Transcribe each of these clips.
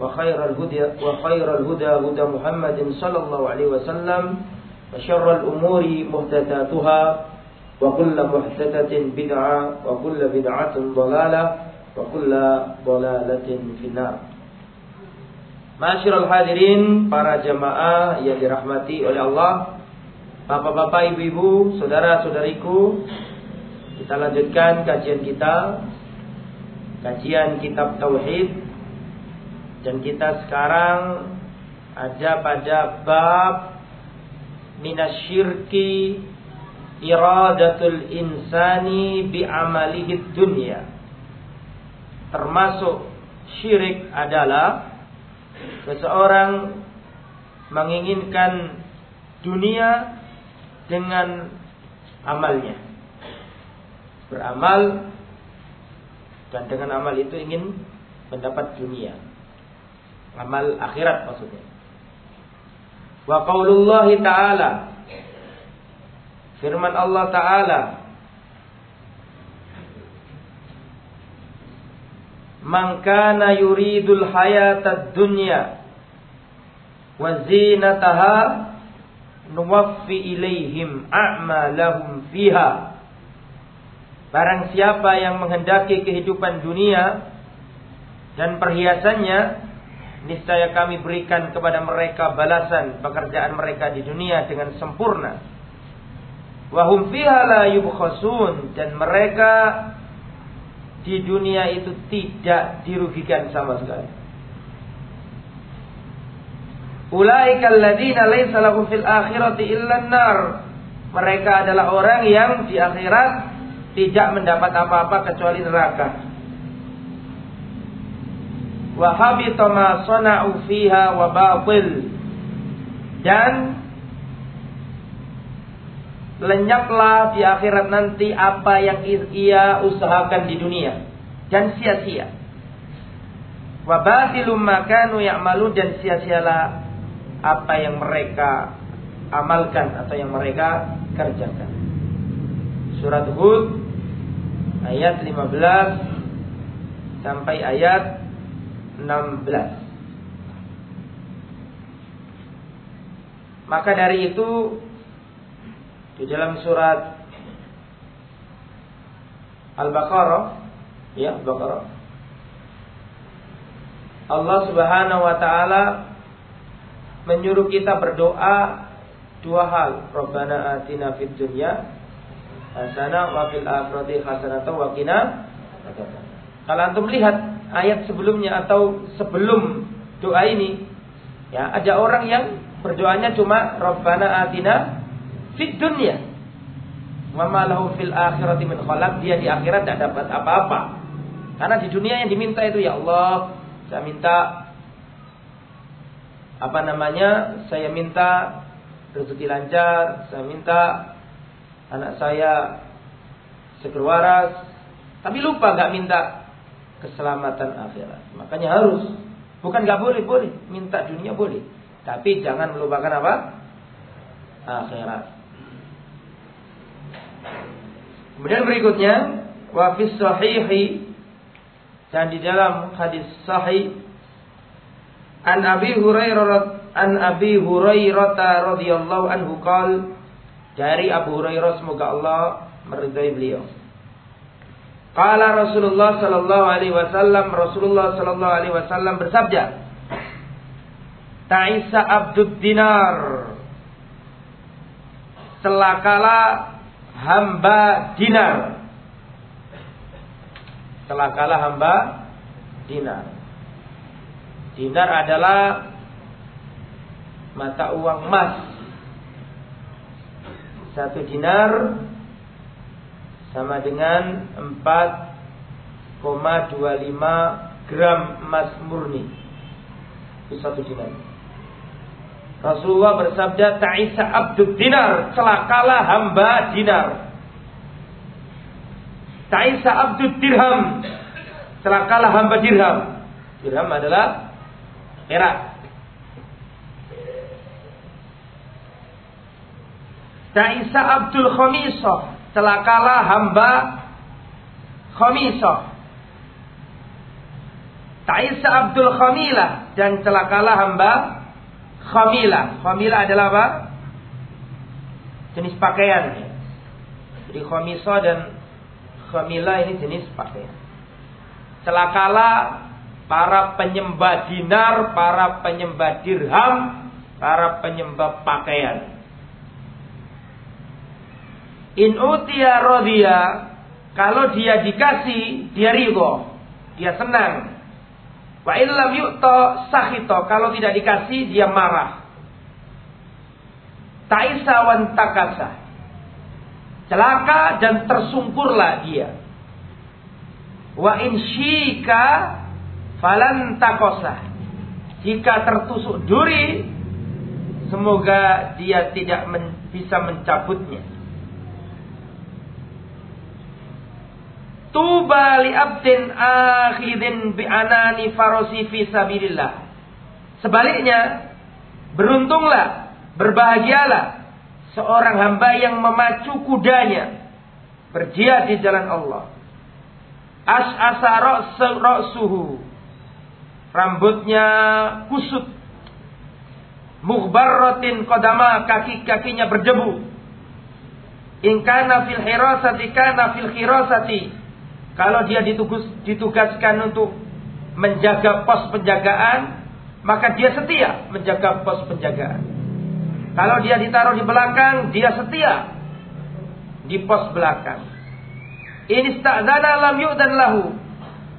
وخير الهدى وخير الهدى هدى محمد صلى الله عليه وسلم وشر الأمور محدثاتها وكل محدثة بدعة وكل بدعة ضلالة وكل ضلالة في النار Masyarul hadirin, para jamaah yang dirahmati oleh Allah, Bapak-bapak, ibu-ibu, saudara-saudariku, kita lanjutkan kajian kita, kajian kitab Tauhid, dan kita sekarang ada pada bab minasyirki iradatul insani bi amalihi dunya. Termasuk syirik adalah seseorang menginginkan dunia dengan amalnya. Beramal dan dengan amal itu ingin mendapat dunia. Amal akhirat maksudnya. Wa qaulullah ta'ala. Firman Allah Ta'ala. Man kana yuridul hayatad dunya wa zinataha nuwaffi ilaihim a'malahum fiha. Barang siapa yang menghendaki kehidupan dunia dan perhiasannya niscaya kami berikan kepada mereka balasan pekerjaan mereka di dunia dengan sempurna. Wahum fiha la yubkhasun dan mereka di dunia itu tidak dirugikan sama sekali. Ulaika alladziina laisa lahum fil akhirati illa nar Mereka adalah orang yang di akhirat tidak mendapat apa-apa kecuali neraka. Wa habita ma sana'u fiha wa batil. Dan lenyaplah di akhirat nanti apa yang ia usahakan di dunia dan sia-sia. Wa batilum makanu ya'malu dan sia-sialah apa yang mereka amalkan atau yang mereka kerjakan. Surat Hud ayat 15 sampai ayat 16. Maka dari itu di dalam surat Al-Baqarah ya Al-Baqarah Allah Subhanahu wa taala menyuruh kita berdoa dua hal. Rabbana atina fid dunya hasanah wa fil akhirati hasanah wa qina Kalau antum lihat ayat sebelumnya atau sebelum doa ini, ya ada orang yang berdoanya cuma Rabbana atina fid dunya wa lahu fil akhirati min khalaq. Dia di akhirat tidak dapat apa-apa. Karena di dunia yang diminta itu ya Allah, saya minta apa namanya? Saya minta rezeki lancar, saya minta anak saya seger tapi lupa nggak minta keselamatan akhirat. Makanya harus, bukan nggak boleh, boleh minta dunia boleh, Tapi jangan melupakan apa? Akhirat. Kemudian berikutnya, wa fi sahihi dan di dalam hadis sahih an Abi Hurairah an Abi Hurairah radhiyallahu anhu qala dari Abu Hurairah semoga Allah meridai beliau. Qala Rasulullah sallallahu alaihi wasallam Rasulullah sallallahu alaihi wasallam bersabda Ta'isa abdud dinar. Celakalah hamba dinar. Celakalah hamba dinar. Dinar adalah mata uang emas. Satu dinar sama dengan 4,25 gram emas murni. Itu satu dinar. Rasulullah bersabda, Ta'isa abdud dinar, celakalah hamba dinar. Ta'isa abdud dirham, celakalah hamba dirham. Dirham adalah perak. Ta'isa Abdul Khamisah. Celakalah hamba Khamisah. Ta'isa Abdul Khamilah. Dan celakalah hamba Khamilah. Khamilah adalah apa? Jenis pakaian. Jadi Khamisah dan Khamilah ini jenis pakaian. Celakalah para penyembah dinar, para penyembah dirham, para penyembah pakaian. In utia rodia, kalau dia dikasih, dia ridho, dia senang. Wa illam yu'to sahito, kalau tidak dikasih, dia marah. Taisa wan takasa. Celaka dan tersungkurlah dia. Wa in syika falan takosa. Jika tertusuk duri, semoga dia tidak men bisa mencabutnya. Tuba li abdin akhidin bi anani farosi fi sabilillah. Sebaliknya, beruntunglah, berbahagialah seorang hamba yang memacu kudanya berjihad di jalan Allah. As asara suhu. Rambutnya kusut. Mughbarratin kodama kaki-kakinya berdebu. Ingkana fil hirasati kana fil khirasati kalau dia ditugas, ditugaskan untuk menjaga pos penjagaan, maka dia setia menjaga pos penjagaan. Kalau dia ditaruh di belakang, dia setia di pos belakang. Ini sta'dana lam dan lahu.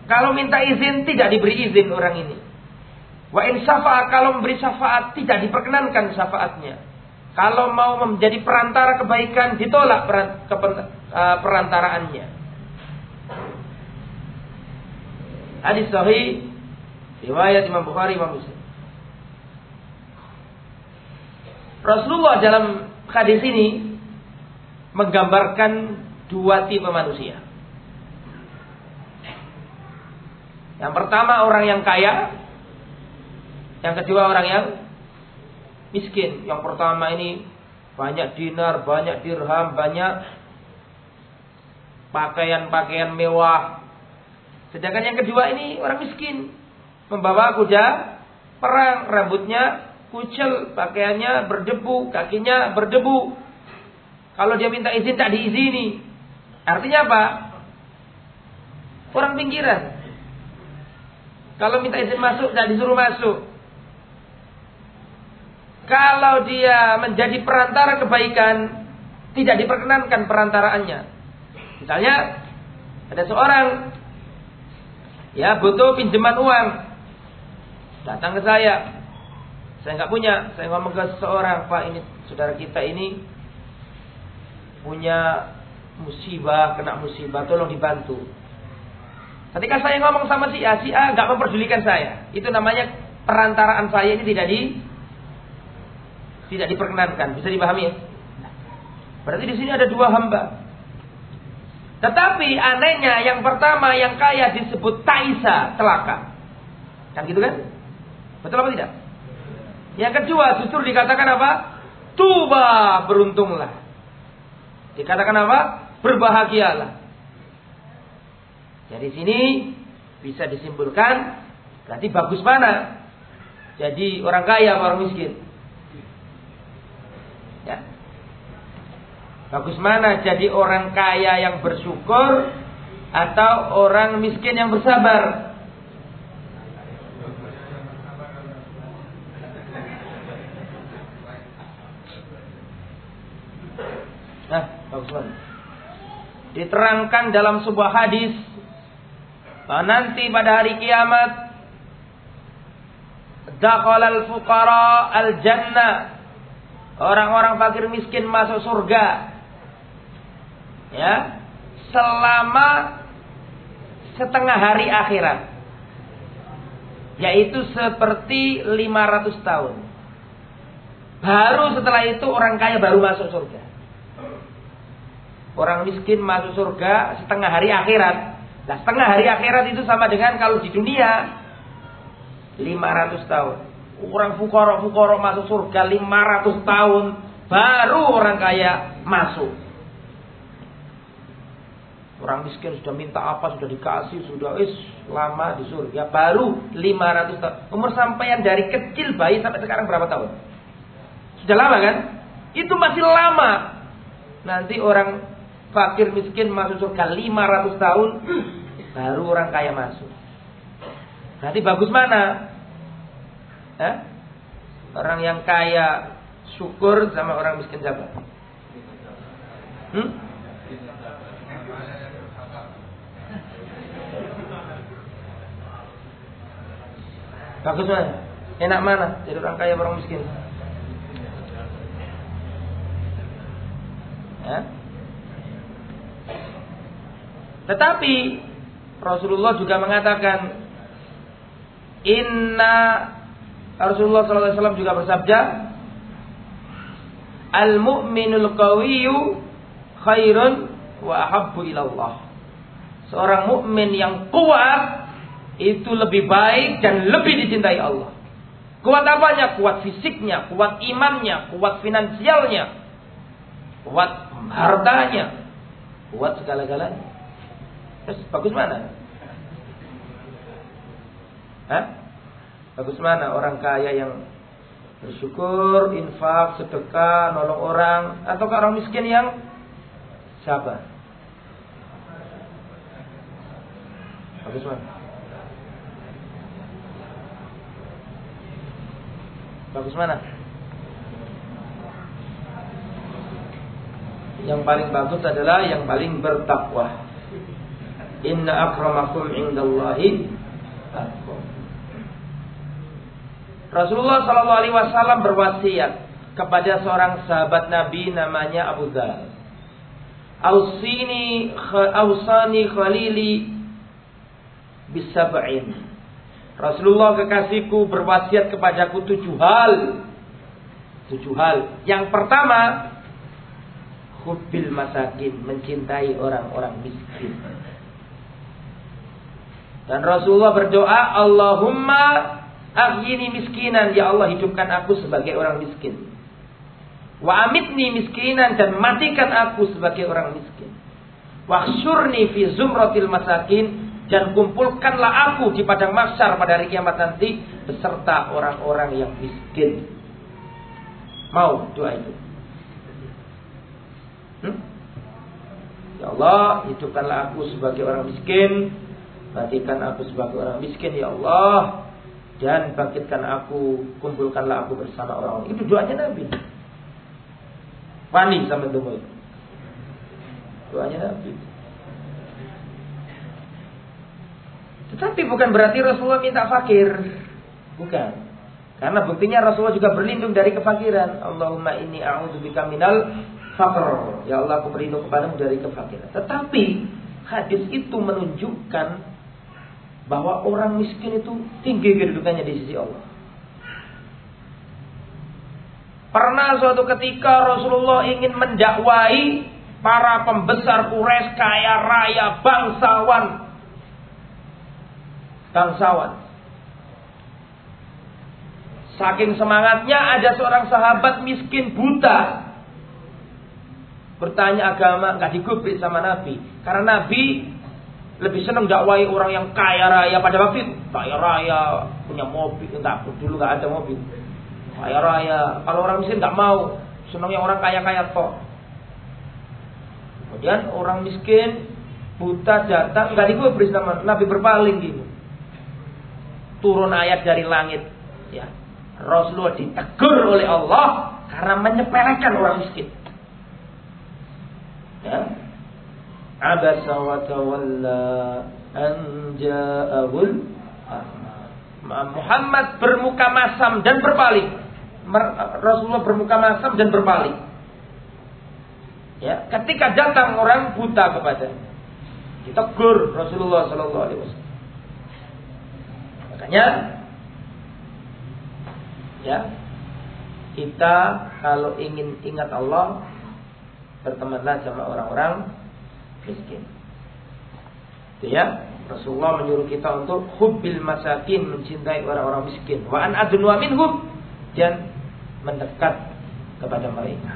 Kalau minta izin tidak diberi izin orang ini. Wa in syafa'a kalau memberi syafaat tidak diperkenankan syafaatnya. Kalau mau menjadi perantara kebaikan ditolak eh, perantaraannya. Hadis sahih riwayat Imam Bukhari Imam Muslim. Rasulullah dalam hadis ini menggambarkan dua tipe manusia. Yang pertama orang yang kaya, yang kedua orang yang miskin. Yang pertama ini banyak dinar, banyak dirham, banyak pakaian-pakaian mewah, Sedangkan yang kedua ini orang miskin. Membawa kuda perang, rambutnya kucel, pakaiannya berdebu, kakinya berdebu. Kalau dia minta izin tak diizini. Artinya apa? Orang pinggiran. Kalau minta izin masuk, tak disuruh masuk. Kalau dia menjadi perantara kebaikan, tidak diperkenankan perantaraannya. Misalnya, ada seorang ya butuh pinjaman uang. Datang ke saya. Saya nggak punya. Saya ngomong ke seseorang pak ini saudara kita ini punya musibah kena musibah. Tolong dibantu. Ketika saya ngomong sama si A si A nggak memperdulikan saya. Itu namanya perantaraan saya ini tidak di tidak diperkenankan. Bisa dipahami ya? Berarti di sini ada dua hamba tetapi anehnya yang pertama yang kaya disebut Taisa celaka. Kan gitu kan? Betul apa tidak? Yang kedua justru dikatakan apa? Tuba beruntunglah. Dikatakan apa? Berbahagialah. Jadi sini bisa disimpulkan berarti bagus mana? Jadi orang kaya orang miskin. Ya. Bagus mana jadi orang kaya yang bersyukur atau orang miskin yang bersabar? Nah, bagus banget. Diterangkan dalam sebuah hadis bahwa nanti pada hari kiamat al fuqara al-jannah orang-orang fakir miskin masuk surga ya selama setengah hari akhirat yaitu seperti 500 tahun baru setelah itu orang kaya baru masuk surga Orang miskin masuk surga setengah hari akhirat. Nah setengah hari akhirat itu sama dengan kalau di dunia 500 tahun. Orang fukoro-fukoro masuk surga 500 tahun. Baru orang kaya masuk. Orang miskin sudah minta apa, sudah dikasih, sudah is lama di surga. Baru 500 tahun. Umur sampaian dari kecil bayi sampai sekarang berapa tahun? Sudah lama kan? Itu masih lama. Nanti orang fakir miskin masuk surga 500 tahun baru orang kaya masuk. Nanti bagus mana? Eh? Orang yang kaya syukur sama orang miskin siapa? Hmm? Bagus mana? Enak mana? Jadi orang kaya orang miskin? Ya? Tetapi Rasulullah juga mengatakan Inna Rasulullah SAW juga bersabda Al-mu'minul qawiyyu khairun wa ahabbu ilallah. Seorang mukmin yang kuat itu lebih baik dan lebih dicintai Allah. Kuat apanya? Kuat fisiknya, kuat imannya, kuat finansialnya, kuat hartanya, kuat segala-galanya. Terus bagus mana? Hah? Bagus mana orang kaya yang bersyukur, infak, sedekah, nolong orang, atau orang miskin yang sabar? Bagus mana? Bagus mana? Yang paling bagus adalah yang paling bertakwa. Inna akramakum indallahi Rasulullah Shallallahu Alaihi Wasallam berwasiat kepada seorang sahabat Nabi namanya Abu Dhar. Ausini ausani khalili bisab'in. Rasulullah kekasihku berwasiat kepadaku tujuh hal. Tujuh hal. Yang pertama, hubbil masakin, mencintai orang-orang miskin. Dan Rasulullah berdoa, Allahumma ahyini miskinan. Ya Allah hidupkan aku sebagai orang miskin. Wa amitni miskinan dan matikan aku sebagai orang miskin. Wahsyurni fi zumratil masakin dan kumpulkanlah aku di padang mahsyar pada hari kiamat nanti beserta orang-orang yang miskin. Mau doa itu? Hmm? Ya Allah, hidupkanlah aku sebagai orang miskin Bangkitkan aku sebagai orang miskin ya Allah dan bangkitkan aku, kumpulkanlah aku bersama orang. Itu doanya Nabi. Wani sama itu. Doanya Nabi. Tetapi bukan berarti Rasulullah minta fakir. Bukan. Karena buktinya Rasulullah juga berlindung dari kefakiran. Allahumma inni a'udzubika minal faqr. Ya Allah aku berlindung kepadamu dari kefakiran. Tetapi hadis itu menunjukkan bahwa orang miskin itu tinggi kedudukannya di sisi Allah. Pernah suatu ketika Rasulullah ingin mendakwai para pembesar Quraisy kaya raya bangsawan bangsawan Saking semangatnya ada seorang sahabat miskin buta. Bertanya agama nggak digubris sama Nabi. Karena Nabi lebih senang dakwai orang yang kaya raya pada waktu itu. Kaya raya, punya mobil. Enggak, dulu nggak ada mobil. Kaya raya. Kalau orang miskin nggak mau. Senang yang orang kaya-kaya kok. Kemudian orang miskin buta datang nggak digubris sama Nabi berpaling gitu. Turun ayat dari langit. Ya, Rasulullah ditegur oleh Allah karena menyepelekan orang miskin. Ya. Abasa wa tawalla an ja'ahul Muhammad bermuka masam dan berpaling. Rasulullah bermuka masam dan berpaling. Ya, ketika datang orang buta kepada ditegur Rasulullah Sallallahu Alaihi Wasallam. Makanya ya kita kalau ingin ingat Allah bertemanlah sama orang-orang miskin. Itu ya Rasulullah menyuruh kita untuk hubbil masakin mencintai orang-orang miskin. Wa an adnwa minhum dan mendekat kepada mereka.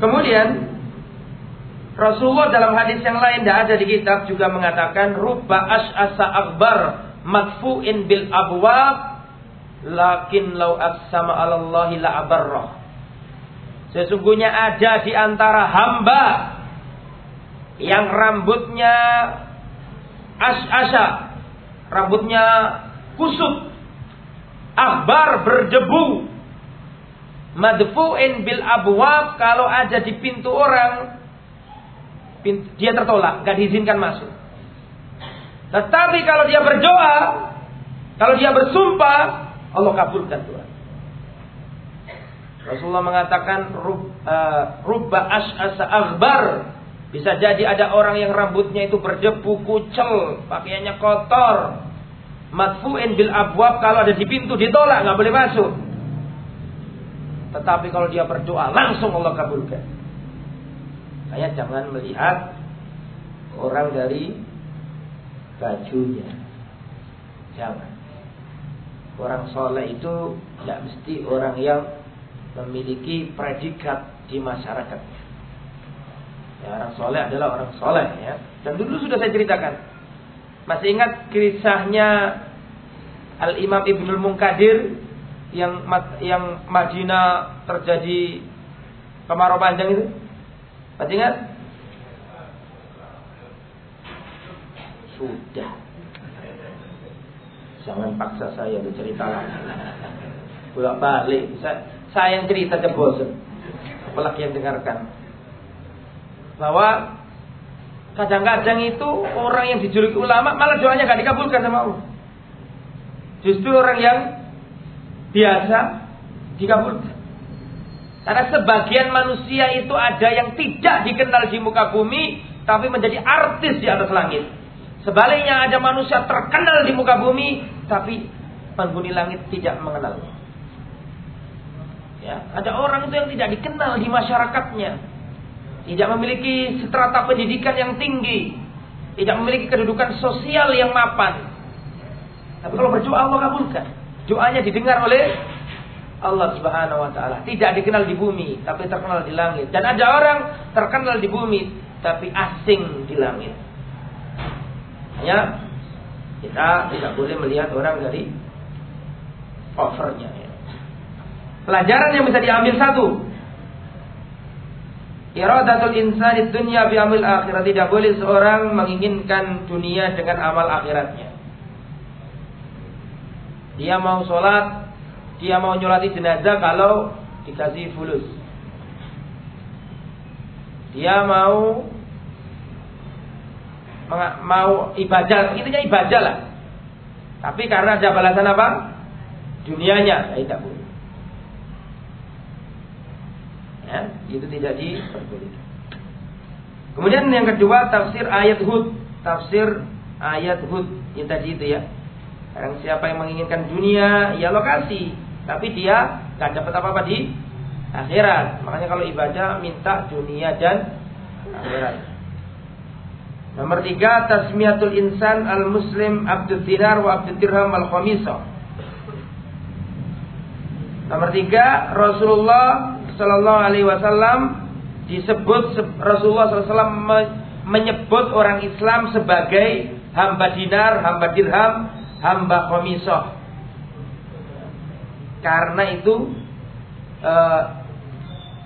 Kemudian Rasulullah dalam hadis yang lain tidak ada di kitab juga mengatakan rubba as'asa akbar madfu'in bil abwab lakin lau aqsama 'ala Allah la abarrah. Sesungguhnya ada di antara hamba yang rambutnya as-asa, rambutnya kusut, akbar berdebu, madfu'in bil abwab kalau ada di pintu orang dia tertolak, gak diizinkan masuk. Tetapi kalau dia berdoa, kalau dia bersumpah, Allah kabulkan doa. Rasulullah mengatakan uh, rubba as'asa. Bisa jadi ada orang yang rambutnya itu berdebu, kucel, pakaiannya kotor. Madfu'in bil abwab kalau ada di pintu ditolak, nggak boleh masuk. Tetapi kalau dia berdoa langsung Allah kabulkan. Saya jangan melihat orang dari bajunya. Jangan. Orang soleh itu tidak mesti orang yang memiliki predikat di masyarakat. Ya, orang soleh adalah orang soleh ya. Dan dulu sudah saya ceritakan. Masih ingat kisahnya Al Imam Ibnul Munkadir yang yang Madinah terjadi kemarau panjang itu? Masih ingat? Sudah. Jangan paksa saya bercerita lagi. Bolak balik. Saya, saya yang cerita aja bosan. Apalagi yang dengarkan. Bahwa kadang-kadang itu orang yang dijuluki ulama malah doanya gak dikabulkan sama Allah. Justru orang yang biasa dikabulkan. Karena sebagian manusia itu ada yang tidak dikenal di muka bumi, tapi menjadi artis di atas langit. Sebaliknya ada manusia terkenal di muka bumi, tapi penghuni langit tidak mengenalnya. Ya, ada orang itu yang tidak dikenal di masyarakatnya, tidak memiliki strata pendidikan yang tinggi, tidak memiliki kedudukan sosial yang mapan. Tapi kalau berdoa Allah kabulkan. Doanya didengar oleh Allah Subhanahu wa taala. Tidak dikenal di bumi, tapi terkenal di langit. Dan ada orang terkenal di bumi, tapi asing di langit. Ya, kita tidak boleh melihat orang dari covernya. Ya. Pelajaran yang bisa diambil satu. Iradatul insani dunya bi amil akhirat tidak boleh seorang menginginkan dunia dengan amal akhiratnya. Dia mau sholat, dia mau nyolati jenazah kalau dikasih fulus. Dia mau mau ibadah, intinya ibadah lah. Tapi karena ada balasan apa? Dunianya, ya tidak boleh. Ya, itu tidak diperbolehkan. Kemudian yang kedua tafsir ayat Hud, tafsir ayat Hud yang tadi itu ya. Sekarang siapa yang menginginkan dunia, ya lokasi, tapi dia nggak dapat apa-apa di akhirat. Makanya kalau ibadah minta dunia dan akhirat. Nomor tiga, tasmiyatul insan al-muslim abdul dinar wa abdul dirham al-khamisah. Nomor tiga, Rasulullah Sallallahu Alaihi Wasallam disebut Rasulullah SAW menyebut orang Islam sebagai hamba dinar, hamba dirham, hamba khomisoh. Karena itu uh,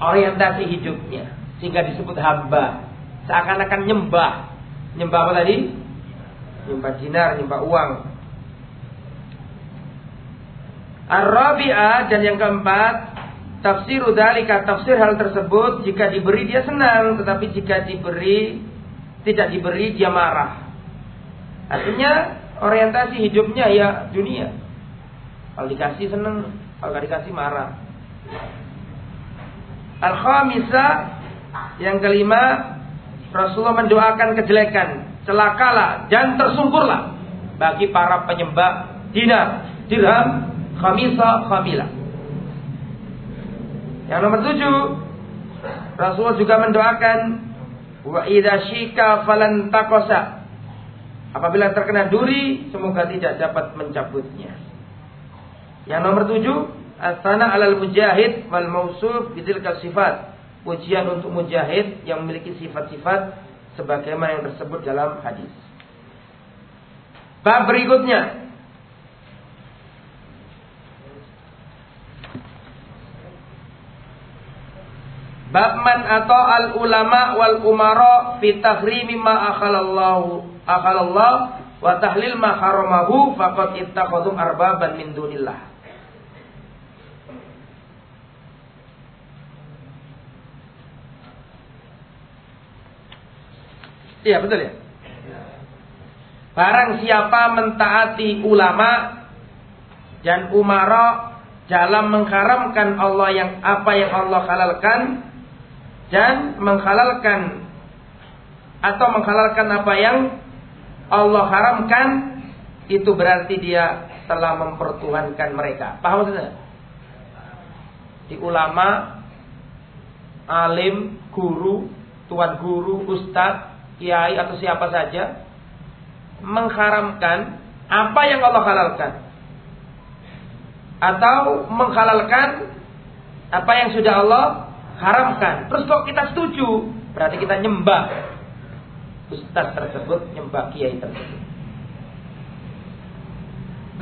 orientasi hidupnya sehingga disebut hamba. Seakan-akan nyembah. Nyembah apa tadi? Nyembah dinar, nyembah uang. Ar-Rabi'ah dan yang keempat, tafsir udalika, tafsir hal tersebut jika diberi dia senang, tetapi jika diberi tidak diberi dia marah. Artinya orientasi hidupnya ya dunia. Kalau dikasih senang, kalau tidak dikasih marah. Al-khamisah yang kelima Rasulullah mendoakan kejelekan, celakalah dan tersungkurlah bagi para penyembah dinar, dirham, khamisa khamila. Yang nomor tujuh, Rasulullah juga mendoakan wa idza syika falan takosa. Apabila terkena duri, semoga tidak dapat mencabutnya. Yang nomor tujuh, asana alal mujahid wal mausuf bidzilka sifat. Pujian untuk mujahid yang memiliki sifat-sifat sebagaimana yang tersebut dalam hadis. Bab berikutnya Babman atau al ulama wal umara fi tahrimi ma akhalallahu akhalallah wa tahlil ma haramahu faqad ittakhadhu arbaban min dunillah. Iya betul ya. Barang siapa mentaati ulama dan umara dalam mengharamkan Allah yang apa yang Allah halalkan dan menghalalkan atau menghalalkan apa yang Allah haramkan itu berarti dia telah mempertuhankan mereka. Paham maksudnya? Di ulama, alim, guru, tuan guru, ustadz, kiai atau siapa saja mengharamkan apa yang Allah halalkan atau menghalalkan apa yang sudah Allah haramkan. Terus kok kita setuju, berarti kita nyembah ustaz tersebut, nyembah kiai tersebut.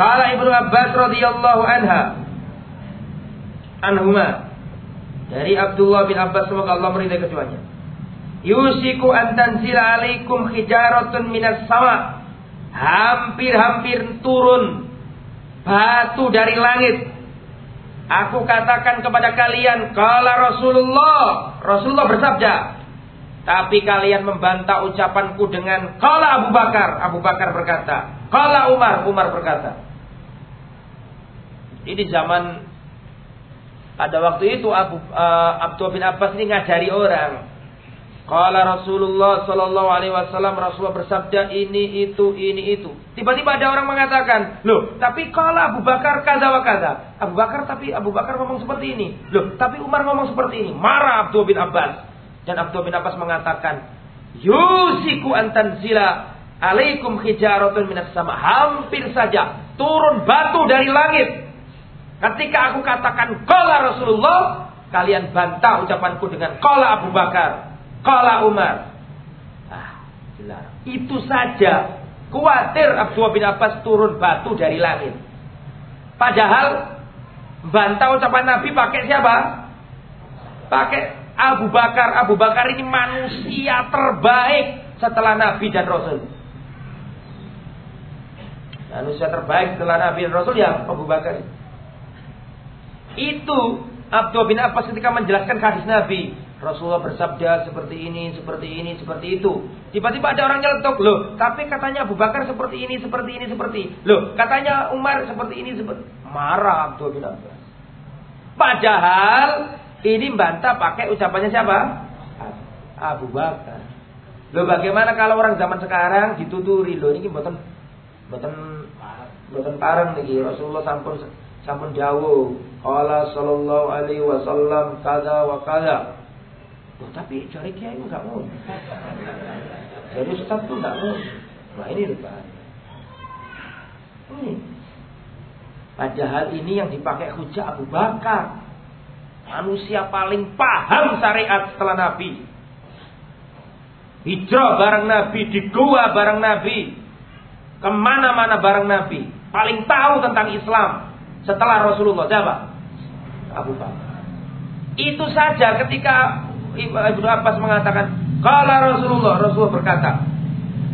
Kala Ibnu Abbas radhiyallahu anha anhuma dari Abdullah bin Abbas semoga Allah meridai keduanya. Yusiku an tanzila alaikum hijaratun minas sama. Hampir-hampir turun batu dari langit Aku katakan kepada kalian, kala Rasulullah, Rasulullah bersabda. Tapi kalian membantah ucapanku dengan kala Abu Bakar, Abu Bakar berkata. Kala Umar, Umar berkata. Ini zaman pada waktu itu Abu uh, Abdul bin Abbas ini ngajari orang. Kala Rasulullah Sallallahu Alaihi Wasallam Rasulullah bersabda ini itu ini itu. Tiba-tiba ada orang mengatakan, loh, tapi kala Abu Bakar kada wa kada. Abu Bakar tapi Abu Bakar ngomong seperti ini. Loh, tapi Umar ngomong seperti ini. Marah Abdul bin Abbas. Dan Abdul bin Abbas mengatakan, Yusiku antanzila alaikum hijaratun minas sama. Hampir saja turun batu dari langit. Ketika aku katakan kala Rasulullah, kalian bantah ucapanku dengan kala Abu Bakar. Kala Umar. Ah, dilarang. Itu saja. Kuatir Abdullah bin Abbas turun batu dari langit. Padahal bantah ucapan Nabi pakai siapa? Pakai Abu Bakar. Abu Bakar ini manusia terbaik setelah Nabi dan Rasul. Manusia terbaik setelah Nabi dan Rasul ya Abu Bakar. Itu Abdullah bin Abbas ketika menjelaskan hadis Nabi. Rasulullah bersabda seperti ini, seperti ini, seperti itu. Tiba-tiba ada orang nyeletuk, loh, tapi katanya Abu Bakar seperti ini, seperti ini, seperti. Loh, katanya Umar seperti ini, seperti. Marah Abdul bin Abbas. Padahal ini bantah pakai ucapannya siapa? Abu Bakar. Loh, bagaimana kalau orang zaman sekarang dituturi, loh ini buatan buatan buatan parang nih Rasulullah sampun sampun jauh. Allah sallallahu alaihi wasallam kada wa kada Oh, tapi cari kiai enggak mau. Jadi Ustaz itu enggak mau. Nah ini loh Pak. Ini. Padahal ini yang dipakai hujah Abu Bakar. Manusia paling paham syariat setelah Nabi. Hijrah bareng Nabi, di gua bareng Nabi. Ke mana-mana bareng Nabi. Paling tahu tentang Islam. Setelah Rasulullah. Siapa? Abu Bakar. Itu saja ketika Ibnu Abbas mengatakan, kalau Rasulullah, Rasulullah berkata.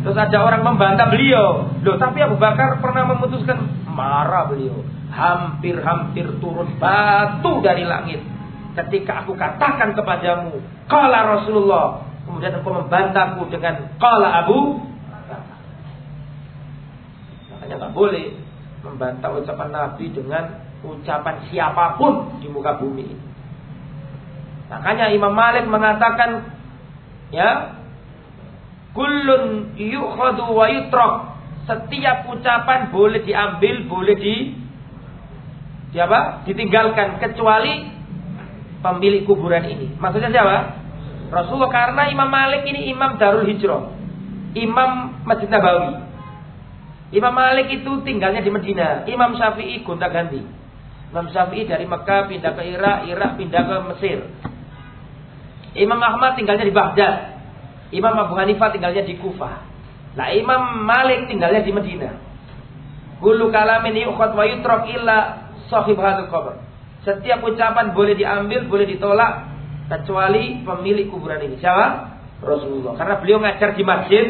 Terus ada orang membantah beliau. Loh, tapi Abu Bakar pernah memutuskan marah beliau. Hampir-hampir turun batu dari langit. Ketika aku katakan kepadamu, kalau Rasulullah, kemudian engkau membantahku dengan kala Abu Makanya nggak boleh membantah ucapan Nabi dengan ucapan siapa pun di muka bumi ini. Makanya Imam Malik mengatakan ya kullun yukhadu wa yutrak. Setiap ucapan boleh diambil, boleh di di apa? ditinggalkan kecuali pemilik kuburan ini. Maksudnya siapa? Rasulullah karena Imam Malik ini imam Darul Hijrah. Imam Masjid Nabawi. Imam Malik itu tinggalnya di Medina. Imam Syafi'i gonta-ganti. Imam Syafi'i dari Mekah pindah ke Irak, Irak pindah ke Mesir. Imam Ahmad tinggalnya di Baghdad. Imam Abu Hanifah tinggalnya di Kufah. Nah, Imam Malik tinggalnya di Medina. Kullu kalamin yukhad wa yutrak illa sahib hadal qabr. Setiap ucapan boleh diambil, boleh ditolak kecuali pemilik kuburan ini. Siapa? Rasulullah. Karena beliau ngajar di masjid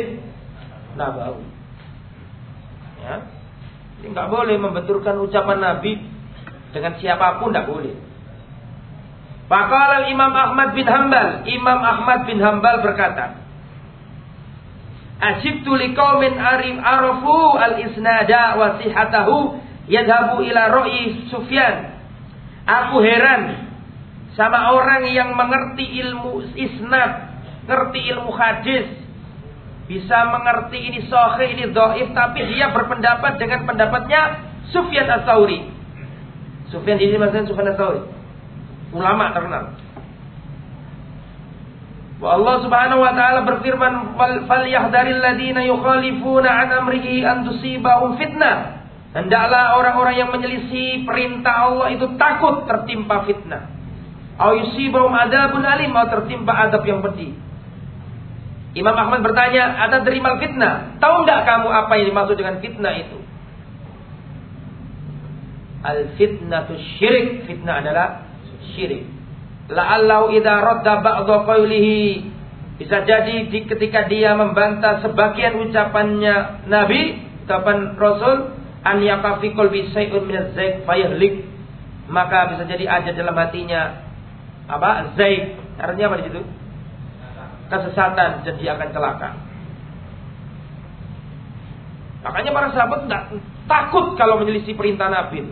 Nabawi. Ya. Jadi nggak boleh membenturkan ucapan Nabi dengan siapa pun, tidak boleh. Faqala Imam Ahmad bin Hambal, Imam Ahmad bin Hambal berkata, Ajibtu liqaumin arif arafu al-isnada wa sihatahu yadhabu ila ra'i Sufyan. Aku heran sama orang yang mengerti ilmu isnad, ngerti ilmu hadis, bisa mengerti ini sahih, ini dhaif, tapi dia berpendapat dengan pendapatnya Sufyan Ats-Tsauri. Sufyan ini maksudnya Sufyan Ats-Tsauri ulama terkenal. Wa Allah Subhanahu wa taala berfirman, "Fal yahdharil ladina yukhalifuna an amrihi an tusibahum fitnah." Hendaklah orang-orang yang menyelisih perintah Allah itu takut tertimpa fitnah. Au yusibahum adabun alim, atau tertimpa adab yang pedih. Imam Ahmad bertanya, ada terima fitnah? Tahu enggak kamu apa yang dimaksud dengan fitnah itu? Al fitnatu syirik. Fitnah adalah syirik. La'allahu idza radda ba'dha qawlihi bisa jadi di, ketika dia membantah sebagian ucapannya Nabi, ucapan Rasul, an yaqafi qalbi syai'un min zaik fayahlik. Maka bisa jadi ada dalam hatinya apa? Zaik. Artinya apa di situ? Kesesatan jadi akan celaka. Makanya para sahabat tidak takut kalau menyelisih perintah Nabi.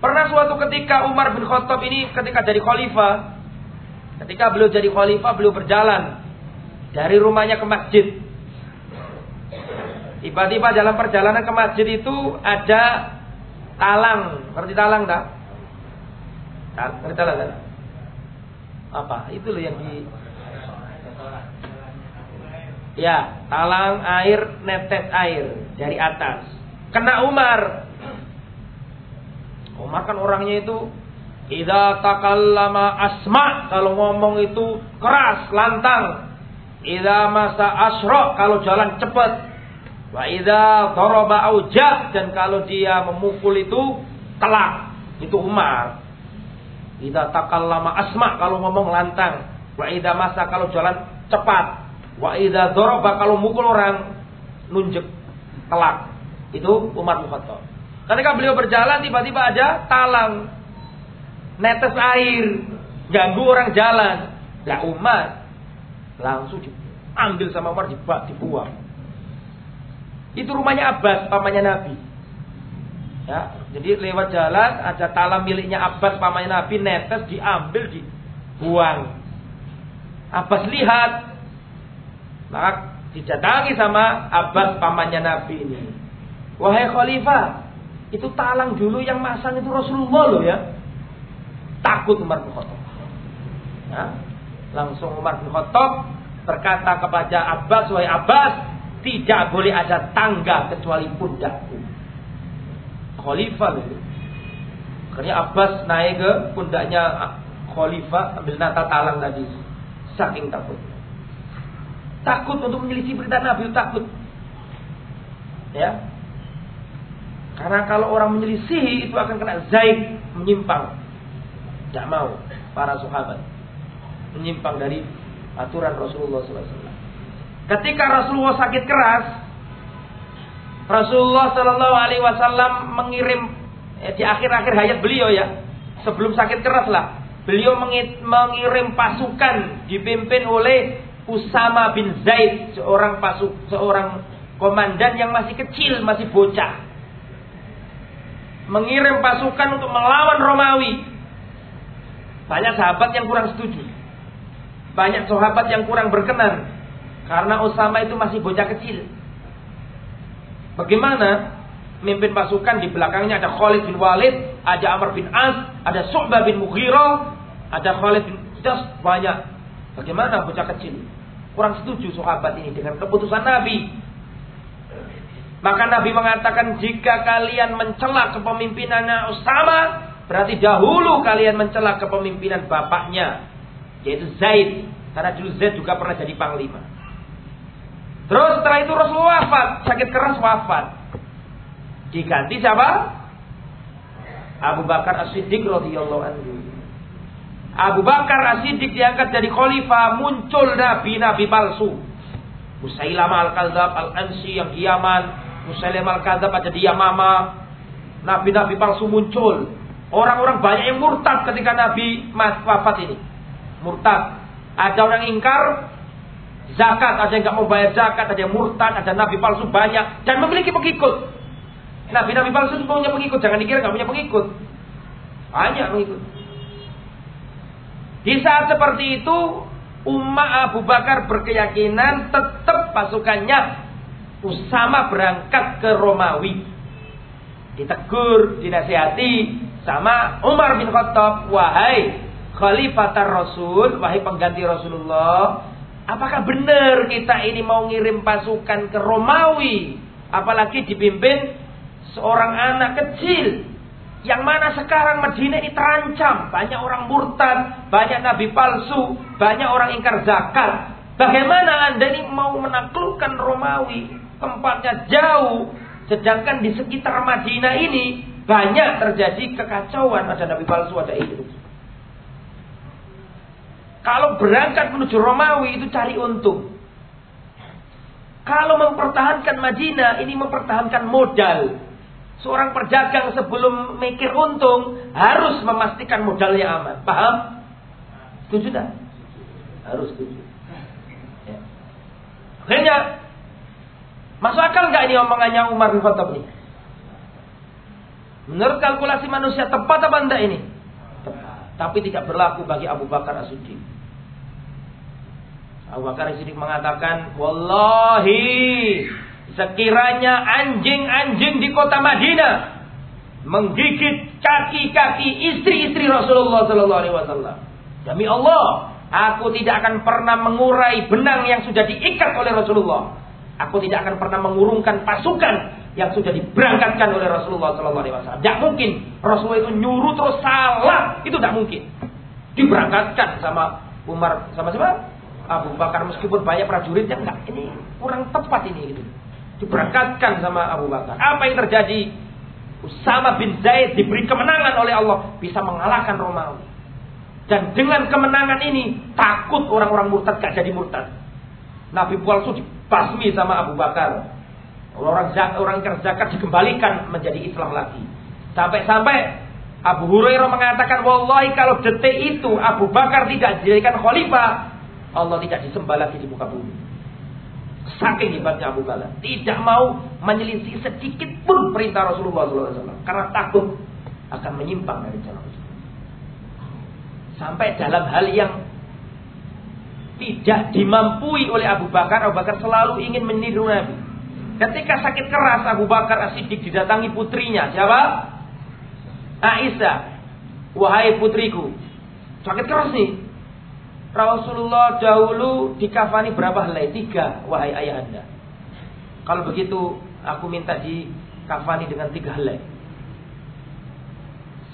Pernah suatu ketika Umar bin Khattab ini ketika jadi khalifah, ketika beliau jadi khalifah, beliau berjalan dari rumahnya ke masjid. Tiba-tiba dalam perjalanan ke masjid itu ada talang, ngerti talang tak? Ngerti talang tak? Apa? Itu loh yang di Ya, talang air, netes air dari atas. Kena Umar. Umar kan orangnya itu Ida takallama asma kalau ngomong itu keras, lantang. Ida masa asro kalau jalan cepat. Wa ida doroba aujat dan kalau dia memukul itu telak. Itu Umar. Ida takallama asma kalau ngomong lantang. Wa ida masa kalau jalan cepat. Wa ida doroba kalau mukul orang nunjuk telak. Itu Umar Muhammad. Ketika beliau berjalan tiba-tiba ada talang netes air ganggu orang jalan. Lah umat langsung diambil sama Umar dibuang. Itu rumahnya Abbas, pamannya Nabi. Ya, jadi lewat jalan ada talang miliknya Abbas, pamannya Nabi, netes diambil dibuang. Abbas lihat, maka didatangi sama Abbas pamannya Nabi ini. Wahai khalifah, itu talang dulu yang masang itu Rasulullah loh ya. Takut Umar bin Khattab. Ya. Langsung Umar bin Khattab berkata kepada Abbas, "Wahai Abbas, tidak boleh ada tangga kecuali pundakku." Khalifah itu. Karena Abbas naik ke pundaknya Khalifah ambil nata talang tadi. Saking takut. Takut untuk menyelisih berita Nabi, takut. Ya. Karena kalau orang menyelisihi itu akan kena zaid, menyimpang. Tidak mau para sahabat menyimpang dari aturan Rasulullah SAW. Ketika Rasulullah sakit keras, Rasulullah Shallallahu Alaihi Wasallam mengirim eh, di akhir-akhir hayat beliau ya, sebelum sakit keras lah, beliau mengirim pasukan dipimpin oleh Usama bin Zaid, seorang pasuk, seorang komandan yang masih kecil, masih bocah. Mengirim pasukan untuk melawan Romawi. Banyak sahabat yang kurang setuju. Banyak sahabat yang kurang berkenan karena Usama itu masih bocah kecil. Bagaimana memimpin pasukan di belakangnya ada Khalid bin Walid, ada Amr bin As, ada Su'bah bin Mughirah, ada Khalid bin Jas, banyak. Bagaimana bocah kecil? Kurang setuju sahabat ini dengan keputusan Nabi. Maka Nabi mengatakan jika kalian mencela kepemimpinannya Usama, berarti dahulu kalian mencela kepemimpinan bapaknya yaitu Zaid karena dulu Zaid juga pernah jadi panglima. Terus setelah itu Rasulullah wafat, sakit keras wafat. Diganti siapa? Abu Bakar As-Siddiq radhiyallahu anhu. Abu Bakar As-Siddiq diangkat dari khalifah, muncul nabi-nabi palsu. Musailamah Al-Kadzab Al-Ansi yang Yaman, Musailamah Al-Kadzab ada di Yamama. Nabi-nabi palsu muncul. Orang-orang banyak yang murtad ketika Nabi wafat ini murtad. Ada orang ingkar zakat, ada yang nggak mau bayar zakat, ada yang murtad, ada nabi palsu banyak dan memiliki pengikut. Nabi-nabi palsu itu punya pengikut, jangan dikira nggak punya pengikut. Banyak pengikut. Di saat seperti itu, Umar Abu Bakar berkeyakinan tetap pasukannya Usama berangkat ke Romawi. Ditegur, dinasihati sama Umar bin Khattab, wahai khalifatar Rasul, wahai pengganti Rasulullah, apakah benar kita ini mau ngirim pasukan ke Romawi, apalagi dipimpin seorang anak kecil yang mana sekarang Madinah ini terancam, banyak orang murtad, banyak nabi palsu, banyak orang ingkar zakat. Bagaimana Anda ini mau menaklukkan Romawi, tempatnya jauh, sedangkan di sekitar Madinah ini banyak terjadi kekacauan, ada nabi palsu, ada itu. Kalau berangkat menuju Romawi itu cari untung. Kalau mempertahankan Madinah ini mempertahankan modal. Seorang perdagang sebelum mikir untung harus memastikan modalnya aman. Paham? Setuju tak? Harus setuju. Ya. Akhirnya masuk akal nggak ini omongannya Umar bin Khattab ini? Menurut kalkulasi manusia tepat apa enggak ini? Tapi tidak berlaku bagi Abu Bakar As-Siddiq. Abu Bakar Siddiq mengatakan, Wallahi, sekiranya anjing-anjing di kota Madinah menggigit kaki-kaki istri-istri Rasulullah Sallallahu Alaihi Wasallam. Demi Allah, aku tidak akan pernah mengurai benang yang sudah diikat oleh Rasulullah. Aku tidak akan pernah mengurungkan pasukan yang sudah diberangkatkan oleh Rasulullah Wasallam. Tidak mungkin Rasulullah itu nyuruh terus salah, itu tidak mungkin. Diberangkatkan sama Umar sama siapa? Abu Bakar meskipun banyak prajuritnya enggak ini kurang tepat ini gitu. Diberangkatkan sama Abu Bakar. Apa yang terjadi? Usama bin Zaid diberi kemenangan oleh Allah bisa mengalahkan Romawi. Dan dengan kemenangan ini takut orang-orang murtad gak jadi murtad. Nabi palsu dibasmi sama Abu Bakar. Orang orang zakat dikembalikan menjadi Islam lagi. Sampai-sampai Abu Hurairah mengatakan, Wallahi kalau detik itu Abu Bakar tidak dijadikan khalifah, Allah tidak disembah lagi di muka bumi. Saking hebatnya Abu Bakar. Tidak mau menyelisih sedikit pun perintah Rasulullah SAW. Karena takut akan menyimpang dari jalan Rasulullah. Sampai dalam hal yang tidak dimampui oleh Abu Bakar, Abu Bakar selalu ingin meniru Nabi. Ketika sakit keras Abu Bakar As-Siddiq didatangi putrinya. Siapa? Aisyah. Wahai putriku. Sakit keras nih. Rasulullah dahulu dikafani berapa helai? Tiga, wahai ayah anda. Kalau begitu, aku minta dikafani dengan tiga helai.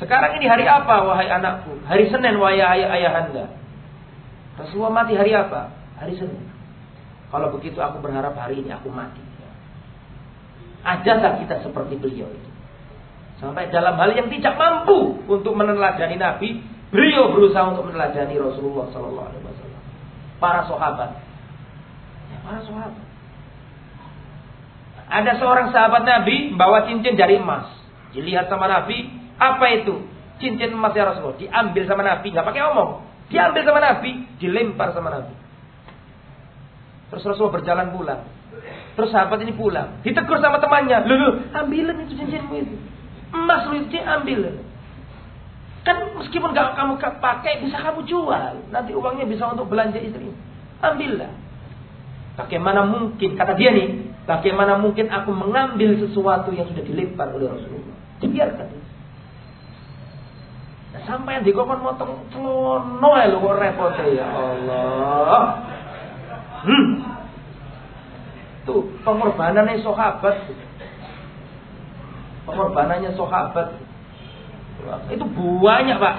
Sekarang ini hari apa, wahai anakku? Hari Senin, wahai ayah, ayah anda. Rasulullah mati hari apa? Hari Senin. Kalau begitu aku berharap hari ini aku mati. Adakah kita seperti beliau itu? Sampai dalam hal yang tidak mampu untuk meneladani Nabi, Beliau berusaha untuk meneladani Rasulullah Sallallahu Alaihi Wasallam. Para sahabat, ya, para sahabat. Ada seorang sahabat Nabi membawa cincin dari emas. Dilihat sama Nabi, apa itu? Cincin emas ya Rasulullah. Diambil sama Nabi, nggak pakai omong. Diambil sama Nabi, dilempar sama Nabi. Terus Rasulullah berjalan pulang. Terus sahabat ini pulang. Ditegur sama temannya. Loh, ambilin itu cincinmu itu. Emas lu itu ambil. Kan meskipun gak kamu pakai bisa kamu jual. Nanti uangnya bisa untuk belanja istri. Ambillah. Bagaimana mungkin, kata dia nih, bagaimana mungkin aku mengambil sesuatu yang sudah dilempar oleh Rasulullah. Dibiarkan. Sampai dikokon motong celono ya lu repot ya Allah. Hmm. Tuh pengorbanannya sahabat. Pengorbanannya sahabat itu banyak pak.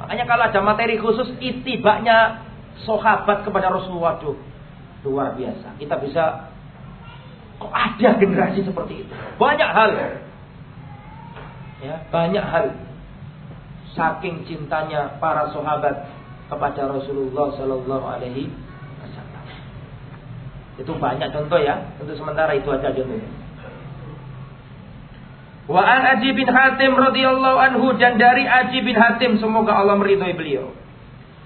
Makanya kalau ada materi khusus itibaknya sahabat kepada Rasulullah tuh luar biasa. Kita bisa kok ada generasi seperti itu. Banyak hal. Ya, banyak hal. Saking cintanya para sahabat kepada Rasulullah Sallallahu Alaihi Wasallam. Itu banyak contoh ya. Untuk sementara itu aja contohnya. Wa an Aji bin Hatim radhiyallahu anhu dan dari Aji bin Hatim semoga Allah meridhai beliau.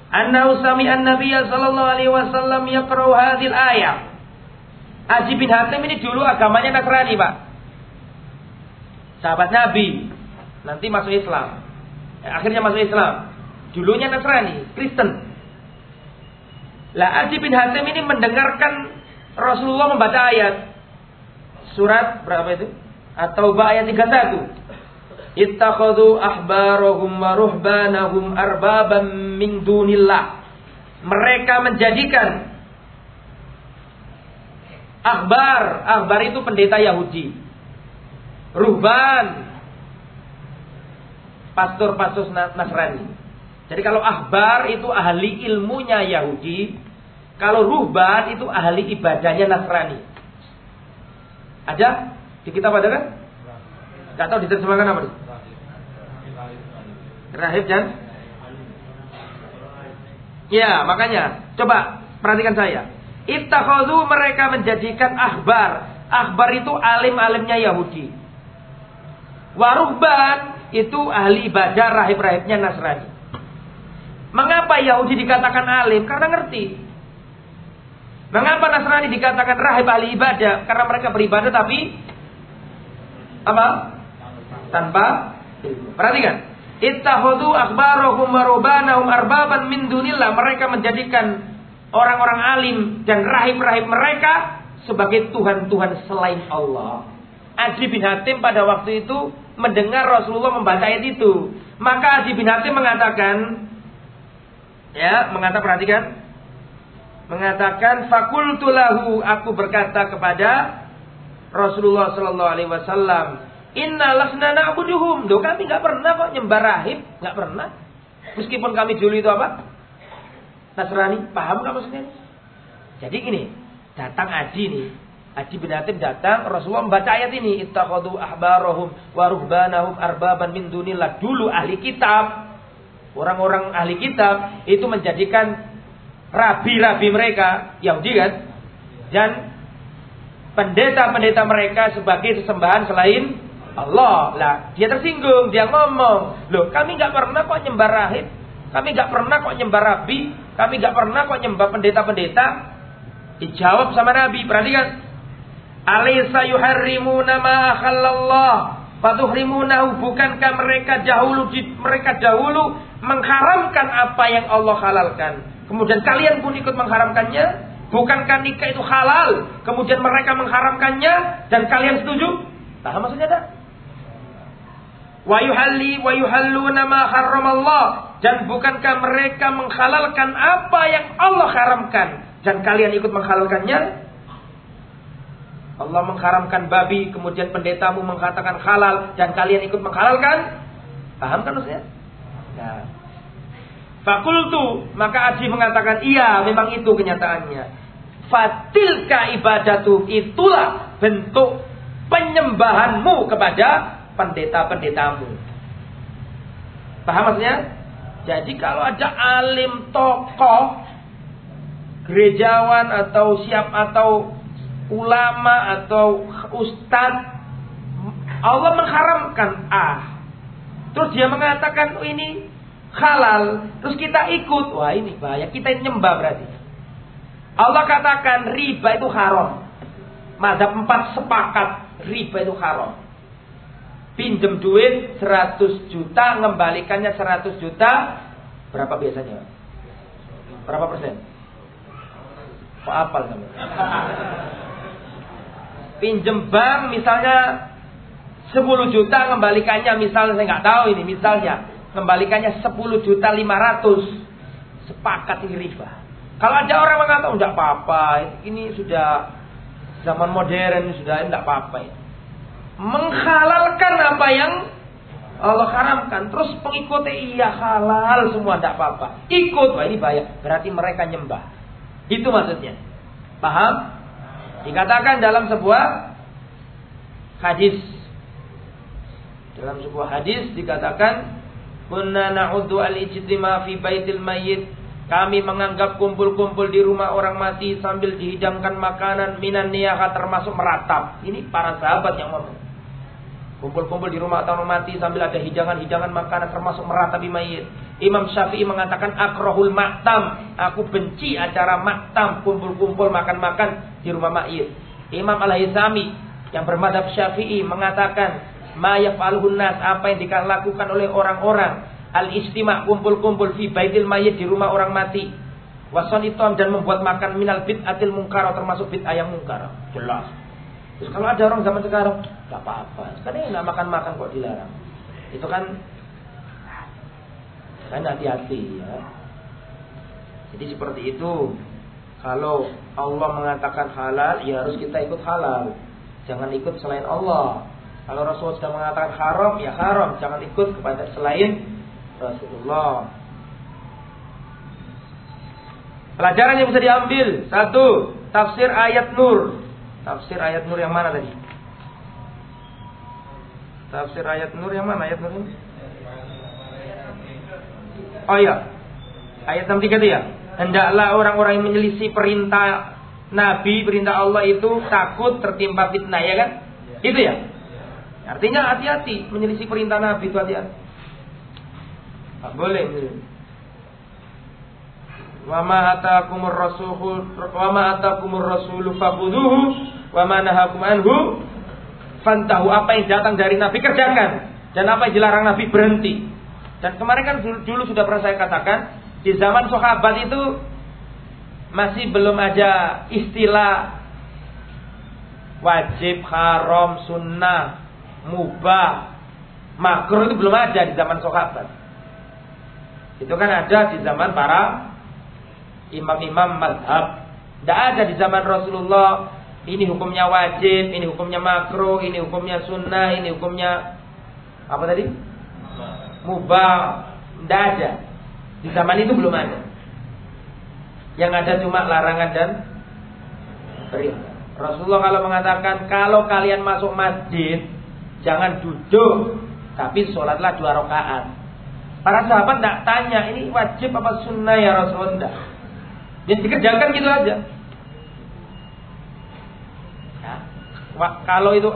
Anna usami an Nabiya sallallahu alaihi wasallam yaqra'u hadhil ayat. Aji bin Hatim ini dulu agamanya Nasrani, Pak. Sahabat Nabi. Nanti masuk Islam. Akhirnya masuk Islam. Dulunya Nasrani, Kristen. Lah Aji bin Hatim ini mendengarkan Rasulullah membaca ayat surat berapa itu? At-Taubah ayat 31. Ittakhadhu ahbarahum wa ruhbanahum arbaban min dunillah. Mereka menjadikan ahbar, ahbar itu pendeta Yahudi. Ruhban pastor-pastor Nasrani. Jadi kalau ahbar itu ahli ilmunya Yahudi, kalau ruhban itu ahli ibadahnya Nasrani. Ada di kitab ada kan? Gak tahu diterjemahkan apa? Rahib dan Ya, makanya coba perhatikan saya. Ittakhadhu mereka menjadikan ahbar. Ahbar itu alim-alimnya Yahudi. Waruhban itu ahli ibadah rahib-rahibnya Nasrani. Mengapa Yahudi dikatakan alim? Karena ngerti. Mengapa Nasrani dikatakan rahib ahli ibadah? Karena mereka beribadah tapi apa? Tanpa. Perhatikan. Ittakhadhu akhbarahum wa rubanahum arbaban min dunillah. Mereka menjadikan orang-orang alim dan rahib-rahib mereka sebagai Tuhan-Tuhan selain Allah. Adi bin Hatim pada waktu itu mendengar Rasulullah membaca ayat itu. Maka Adi bin Hatim mengatakan, ya, mengatakan perhatikan, mengatakan fakultulahu aku berkata kepada Rasulullah Shallallahu Alaihi Wasallam, Inna lasna na'buduhum. Loh kami nggak pernah kok nyembah rahib, nggak pernah. Meskipun kami dulu itu apa? Nasrani, paham nggak maksudnya? Jadi ini datang Aji nih. Aji bin Hatim datang, Rasulullah membaca ayat ini, ittakhadhu ahbarahum wa ruhbanahum arbaban min dunillah. Dulu ahli kitab, orang-orang ahli kitab itu menjadikan rabi-rabi mereka Yahudi kan dan pendeta-pendeta mereka sebagai sesembahan selain Allah. Lah, dia tersinggung, dia ngomong, "Loh, kami nggak pernah kok nyembah rahib, kami nggak pernah kok nyembah rabi, kami nggak pernah kok nyembah pendeta-pendeta." Dijawab sama Nabi, perhatikan. Alaysa yuharrimuna ma khallallah fatuhrimunahu bukankah mereka dahulu mereka dahulu mengharamkan apa yang Allah halalkan. Kemudian kalian pun ikut mengharamkannya? Bukankah nikah itu halal? Kemudian mereka mengharamkannya dan kalian setuju? Paham maksudnya tak? Wa yuhalli wa yuhalluna ma Allah dan bukankah mereka menghalalkan apa yang Allah haramkan dan kalian ikut menghalalkannya? Allah mengharamkan babi, kemudian pendetamu mengatakan halal dan kalian ikut menghalalkan? Paham kan maksudnya? Nah. Fakultu, maka Aji mengatakan, iya memang itu kenyataannya. Fatilka ibadatu, itulah bentuk penyembahanmu kepada pendeta-pendetamu. Paham maksudnya? Jadi kalau ada alim tokoh, gerejawan atau siap atau ulama atau ustadz, Allah mengharamkan A. Terus dia mengatakan oh, ini halal, terus kita ikut. Wah ini bahaya, kita nyembah berarti. Allah katakan riba itu haram. Mazhab empat sepakat riba itu haram. Pinjem duit 100 juta, ngembalikannya 100 juta. Berapa biasanya? Berapa persen? Kok apal? Pinjem bank misalnya 10 juta, ngembalikannya misalnya saya nggak tahu ini misalnya Kembalikannya 10 juta 500. Sepakat ini riba. Kalau ada orang mengatakan, oh, enggak apa-apa, ini sudah zaman modern, sudah enggak apa-apa. Menghalalkan apa yang Allah haramkan. Terus pengikutnya iya halal semua enggak apa-apa. Ikut, wah ini bahaya. Berarti mereka nyembah. Itu maksudnya. Paham? Dikatakan dalam sebuah hadis. Dalam sebuah hadis dikatakan Kunna na'udhu al-ijtima fi baitil mayyit. Kami menganggap kumpul-kumpul di rumah orang mati sambil dihidangkan makanan minan niyaha termasuk meratap. Ini para sahabat yang ngomong. Kumpul-kumpul di rumah orang mati sambil ada hidangan-hidangan makanan termasuk meratapi mayit. Imam Syafi'i mengatakan akrohul maktam. Aku benci acara maktam kumpul-kumpul makan-makan di rumah mayit. Imam Al-Haythami yang bermadhab Syafi'i mengatakan ma yaf'alun nas apa yang dilakukan oleh orang-orang. Al istima kumpul-kumpul fi baitil mayit di rumah orang mati. Wasonitom dan membuat makan minal bid'atil mungkar termasuk bid'ah yang mungkar. Jelas. Terus kalau ada orang zaman sekarang nggak apa-apa sekarang nggak makan-makan kok dilarang. Itu kan kan hati-hati ya jadi seperti itu kalau Allah mengatakan halal ya harus kita ikut halal jangan ikut selain Allah kalau Rasul sudah mengatakan haram, ya haram. Jangan ikut kepada selain Rasulullah. Pelajaran yang bisa diambil. Satu, tafsir ayat Nur. Tafsir ayat Nur yang mana tadi? Tafsir ayat Nur yang mana ayat Nur ini? Oh iya. Ayat 63 itu ya. Hendaklah orang-orang yang menyelisih perintah Nabi, perintah Allah itu takut tertimpa fitnah ya kan? Itu ya. Artinya hati-hati menyelisih perintah Nabi itu hati-hati. Tak boleh. Wa ma atakumur rasul wa ma atakumur rasul fakhudhuhu wa ma nahakum anhu fantahu apa yang datang dari Nabi kerjakan dan apa yang dilarang Nabi berhenti. Dan kemarin kan dulu, dulu sudah pernah saya katakan di zaman sahabat itu masih belum ada istilah wajib, haram, sunnah, mubah, makruh itu belum ada di zaman sahabat. Itu kan ada di zaman para imam-imam madhab. Tidak ada di zaman Rasulullah. Ini hukumnya wajib, ini hukumnya makruh, ini hukumnya sunnah, ini hukumnya apa tadi? Mubah. Tidak ada. Di zaman itu belum ada. Yang ada cuma larangan dan perintah. Rasulullah kalau mengatakan kalau kalian masuk masjid Jangan duduk, tapi sholatlah dua rakaat. Para sahabat tidak tanya, ini wajib apa sunnah ya Rasulullah? Dia dikerjakan gitu aja. Ya. Kalau itu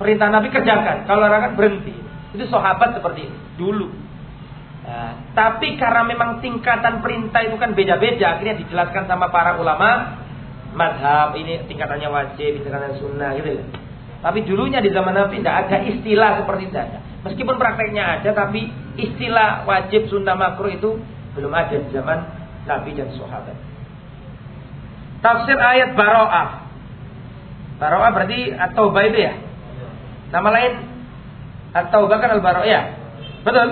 perintah Nabi kerjakan, kalau larangan berhenti. Itu sahabat seperti ini dulu. Nah, tapi karena memang tingkatan perintah itu kan beda-beda, akhirnya dijelaskan sama para ulama madhab ini tingkatannya wajib, tingkatannya sunnah gitu. Ya. Tapi dulunya di zaman Nabi tidak ada istilah seperti itu. Meskipun prakteknya ada, tapi istilah wajib sunnah makruh itu belum ada di zaman Nabi dan sahabat. Tafsir ayat Baro'ah. Baro'ah berarti atau itu ya? Nama lain atau bahkan al ya Betul?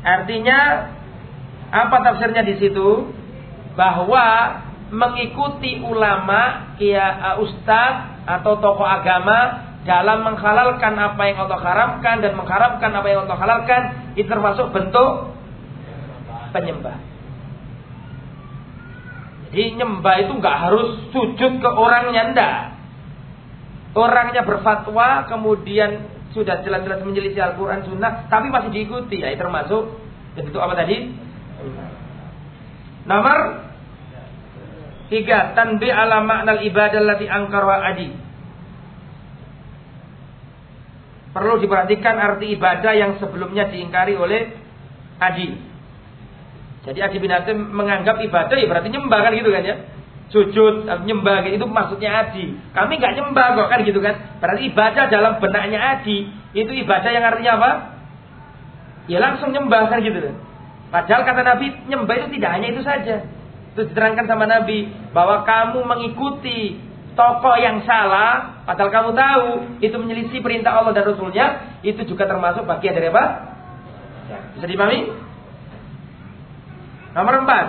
Artinya apa tafsirnya di situ? Bahwa mengikuti ulama, kia uh, ustaz atau tokoh agama dalam menghalalkan apa yang Allah haramkan dan mengharamkan apa yang Allah halalkan itu termasuk bentuk penyembah. Jadi nyembah itu nggak harus sujud ke orangnya ndak. Orangnya berfatwa kemudian sudah jelas-jelas menyelisih Al-Quran Sunnah tapi masih diikuti ya termasuk bentuk apa tadi? Nomor tiga tanbi ala makna ibadah lati angkarwa adi. Perlu diperhatikan arti ibadah yang sebelumnya diingkari oleh adi. Jadi Adi bin Hatim menganggap ibadah ya berarti nyembah kan gitu kan ya. Sujud, nyembah gitu itu maksudnya Adi. Kami nggak nyembah kok kan gitu kan. Berarti ibadah dalam benaknya Adi itu ibadah yang artinya apa? Ya langsung nyembah kan gitu kan. Padahal kata Nabi nyembah itu tidak hanya itu saja. Itu diterangkan sama Nabi bahwa kamu mengikuti tokoh yang salah, padahal kamu tahu itu menyelisih perintah Allah dan Rasulnya, itu juga termasuk bagian dari apa? Bisa dipahami? Nomor empat,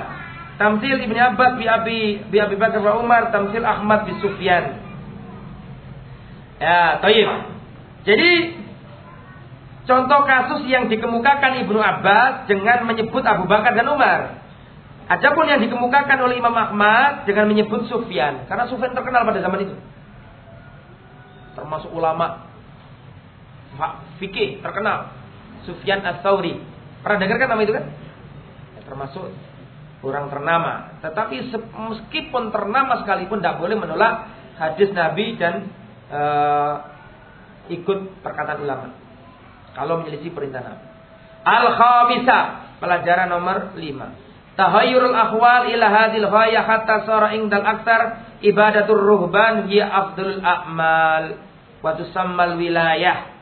tamsil Ibnu Abbas bi Abi bi Abi Bakar wa Umar, tamsil Ahmad bi Sufyan. Ya, toyib. Jadi contoh kasus yang dikemukakan Ibnu Abbas dengan menyebut Abu Bakar dan Umar. Adapun yang dikemukakan oleh Imam Ahmad dengan menyebut Sufyan, karena Sufyan terkenal pada zaman itu. Termasuk ulama fikih terkenal. Sufyan Ats-Tsauri. Pernah dengar kan nama itu kan? termasuk orang ternama. Tetapi meskipun ternama sekalipun tidak boleh menolak hadis Nabi dan uh, ikut perkataan ulama. Kalau menyelisih perintah Nabi. Al-Khamisah, pelajaran nomor 5. Tahayyurul ahwal ila hadil ghayah hatta sara ingdal aktar ibadatur ruhban hiya afdul a'mal wa tusammal wilayah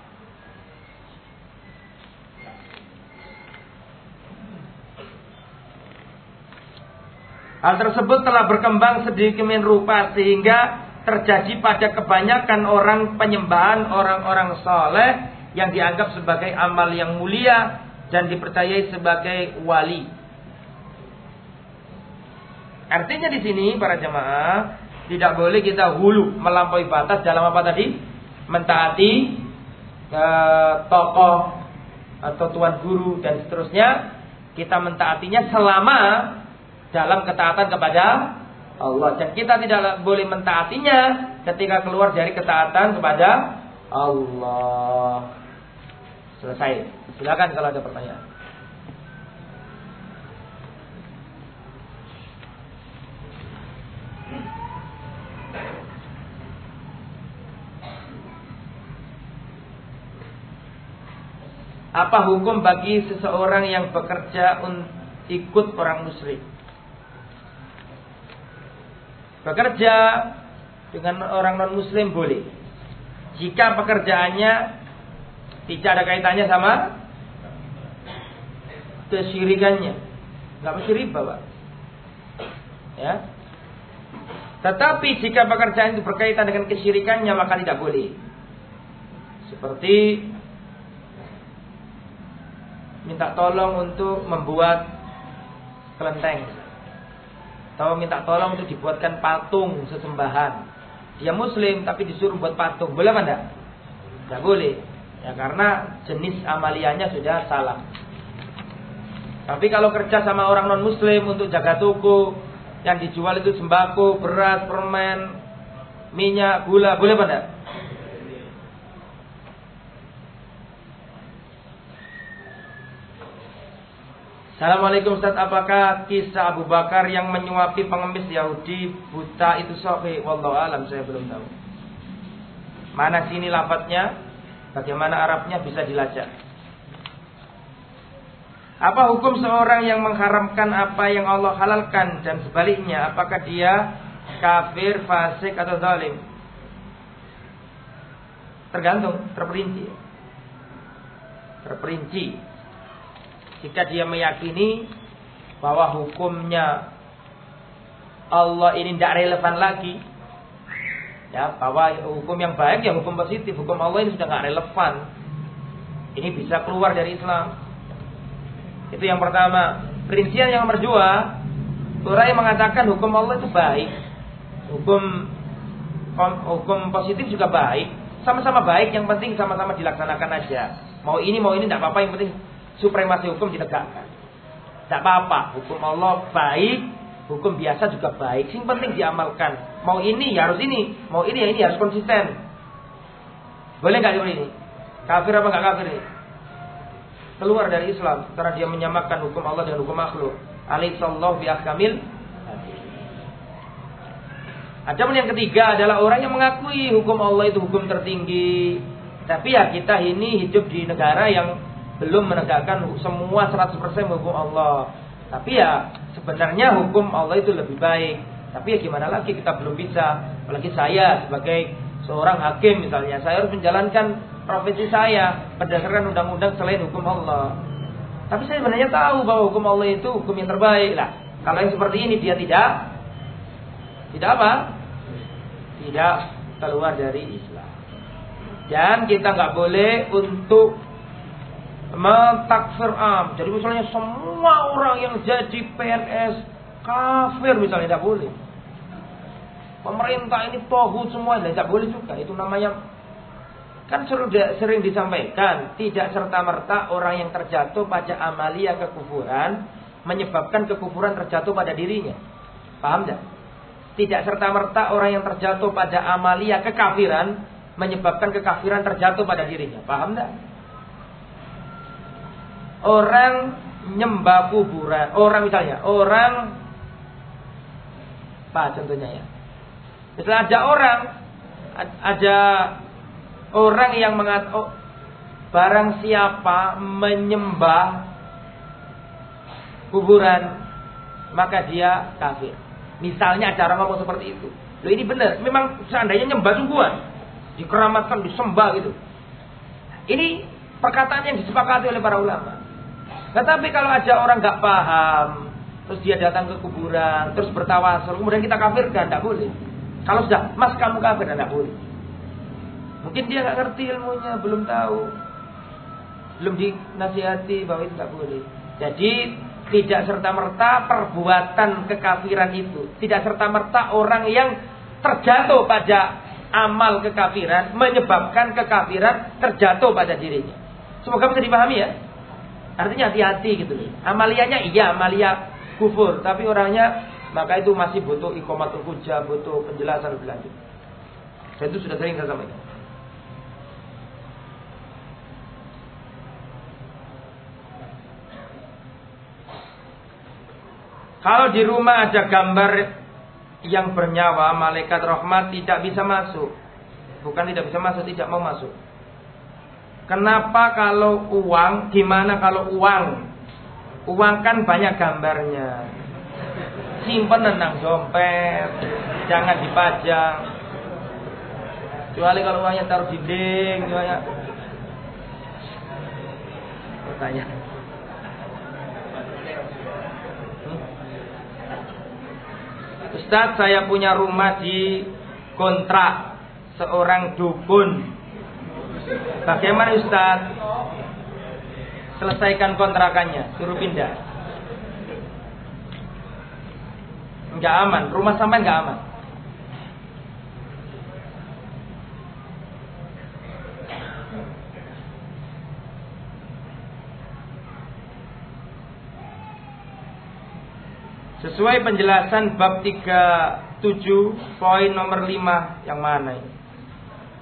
Hal tersebut telah berkembang sedemikian rupa sehingga terjadi pada kebanyakan orang penyembahan orang-orang soleh yang dianggap sebagai amal yang mulia dan dipercayai sebagai wali. Artinya di sini para jemaah tidak boleh kita hulu melampaui batas dalam apa tadi? Mentaati ke tokoh atau tuan guru dan seterusnya. Kita mentaatinya selama dalam ketaatan kepada Allah dan kita tidak boleh mentaatinya ketika keluar dari ketaatan kepada Allah. Selesai. Silakan kalau ada pertanyaan. Apa hukum bagi seseorang yang bekerja ikut orang musyrik? Bekerja dengan orang non muslim boleh. Jika pekerjaannya tidak ada kaitannya sama kesyirikannya. Enggak mesti riba, Pak. Ya. Tetapi jika pekerjaan itu berkaitan dengan kesyirikannya maka tidak boleh. Seperti minta tolong untuk membuat kelenteng atau minta tolong untuk dibuatkan patung sesembahan. Dia muslim tapi disuruh buat patung. Boleh apa enggak? Enggak boleh. Ya karena jenis amaliannya sudah salah. Tapi kalau kerja sama orang non muslim untuk jaga toko yang dijual itu sembako, beras, permen, minyak, gula, boleh apa enggak? Assalamualaikum Ustaz, apakah kisah Abu Bakar yang menyuapi pengemis Yahudi buta itu sahih? Wallahu alam, saya belum tahu. Mana sini lafadznya? Bagaimana Arabnya bisa dilacak? Apa hukum seorang yang mengharamkan apa yang Allah halalkan dan sebaliknya? Apakah dia kafir, fasik atau zalim? Tergantung, terperinci. Terperinci. Jika dia meyakini bahwa hukumnya Allah ini tidak relevan lagi, ya bahwa hukum yang baik ya hukum positif, hukum Allah ini sudah nggak relevan. Ini bisa keluar dari Islam. Itu yang pertama. Perincian yang nomor dua, yang mengatakan hukum Allah itu baik. Hukum hukum positif juga baik. Sama-sama baik, yang penting sama-sama dilaksanakan aja. Mau ini, mau ini, tidak apa-apa. Yang penting supremasi hukum ditegakkan. Tidak apa-apa. Hukum Allah baik, hukum biasa juga baik. Yang penting diamalkan. Mau ini ya harus ini, mau ini ya ini harus konsisten. Boleh nggak seperti ini? Kafir apa nggak kafir ini? Keluar dari Islam karena dia menyamakan hukum Allah dengan hukum makhluk. Alaihissallahu bi ahkamil Adapun yang ketiga adalah orang yang mengakui hukum Allah itu hukum tertinggi. Tapi ya kita ini hidup di negara yang belum menegakkan semua 100% hukum Allah. Tapi ya sebenarnya hukum Allah itu lebih baik. Tapi ya gimana lagi kita belum bisa. Apalagi saya sebagai seorang hakim misalnya, saya harus menjalankan profesi saya berdasarkan undang-undang selain hukum Allah. Tapi saya sebenarnya tahu bahwa hukum Allah itu hukum yang terbaik lah. Kalau yang seperti ini dia tidak tidak apa? Tidak keluar dari Islam. Dan kita nggak boleh untuk mentakfir am. Jadi misalnya semua orang yang jadi PNS kafir misalnya tidak boleh. Pemerintah ini tohut semua tidak boleh juga. Itu namanya kan sudah sering disampaikan tidak serta merta orang yang terjatuh pada amalia kekufuran menyebabkan kekufuran terjatuh pada dirinya. Paham tidak? Tidak serta merta orang yang terjatuh pada amalia kekafiran menyebabkan kekafiran terjatuh pada dirinya. Paham tidak? Orang nyembah kuburan, orang misalnya, orang apa contohnya ya? Misalnya ada orang, ada orang yang mengat, oh, barang siapa menyembah kuburan, maka dia kafir. Misalnya ada orang ngomong seperti itu. Loh ini benar, memang seandainya nyembah sungguhan, dikeramatkan, disembah gitu. Ini perkataan yang disepakati oleh para ulama. Tetapi kalau ada orang nggak paham, terus dia datang ke kuburan, terus bertawasul, kemudian kita kafirkan, tidak boleh. Kalau sudah, mas kamu kafir, tidak boleh. Mungkin dia nggak ngerti ilmunya, belum tahu, belum dinasihati bahwa itu tidak boleh. Jadi tidak serta merta perbuatan kekafiran itu, tidak serta merta orang yang terjatuh pada amal kekafiran menyebabkan kekafiran terjatuh pada dirinya. Semoga bisa dipahami ya. Artinya hati-hati gitu nih. Amalianya iya amalia kufur, tapi orangnya maka itu masih butuh ikomatul hujah, butuh penjelasan lebih lanjut. Dan itu sudah sering saya sampaikan. Kalau di rumah ada gambar yang bernyawa, malaikat rahmat tidak bisa masuk. Bukan tidak bisa masuk, tidak mau masuk. Kenapa kalau uang? Gimana kalau uang? Uang kan banyak gambarnya. Simpen tentang dompet, jangan dipajang. Kecuali kalau uangnya taruh di dinding, uangnya. Bertanya. Hmm? Ustadz saya punya rumah di kontrak seorang dukun Bagaimana Ustaz? Selesaikan kontrakannya, suruh pindah. Enggak aman, rumah sampai enggak aman. Sesuai penjelasan bab 37 poin nomor 5 yang mana ini?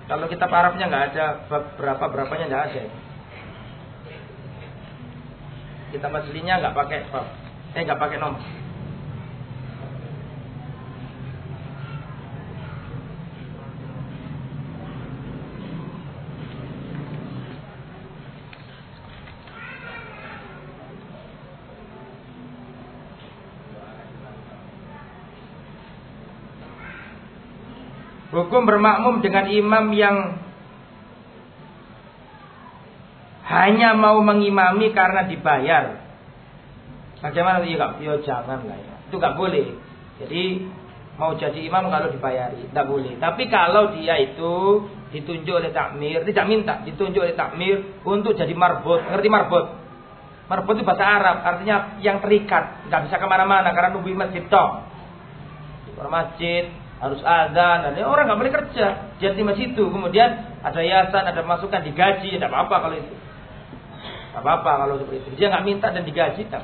Kalau kita Arabnya nggak ada berapa berapanya nggak ada. Kita aslinya nggak pakai bab, eh nggak pakai nomor. Hukum bermakmum dengan imam yang hanya mau mengimami karena dibayar. Bagaimana ya, ya jangan lah ya. Itu nggak boleh. Jadi mau jadi imam kalau dibayari, tidak boleh. Tapi kalau dia itu ditunjuk oleh takmir, tidak minta, ditunjuk oleh takmir untuk jadi marbot. Ngerti marbot? Marbot itu bahasa Arab, artinya yang terikat, nggak bisa ke mana-mana karena nunggu masjid toh. Di masjid harus azan, dan orang nggak boleh kerja, dia di masjid itu. Kemudian ada yayasan, ada masukan digaji, tidak apa-apa kalau itu. Tidak apa-apa kalau seperti itu. Dia nggak minta dan digaji, tidak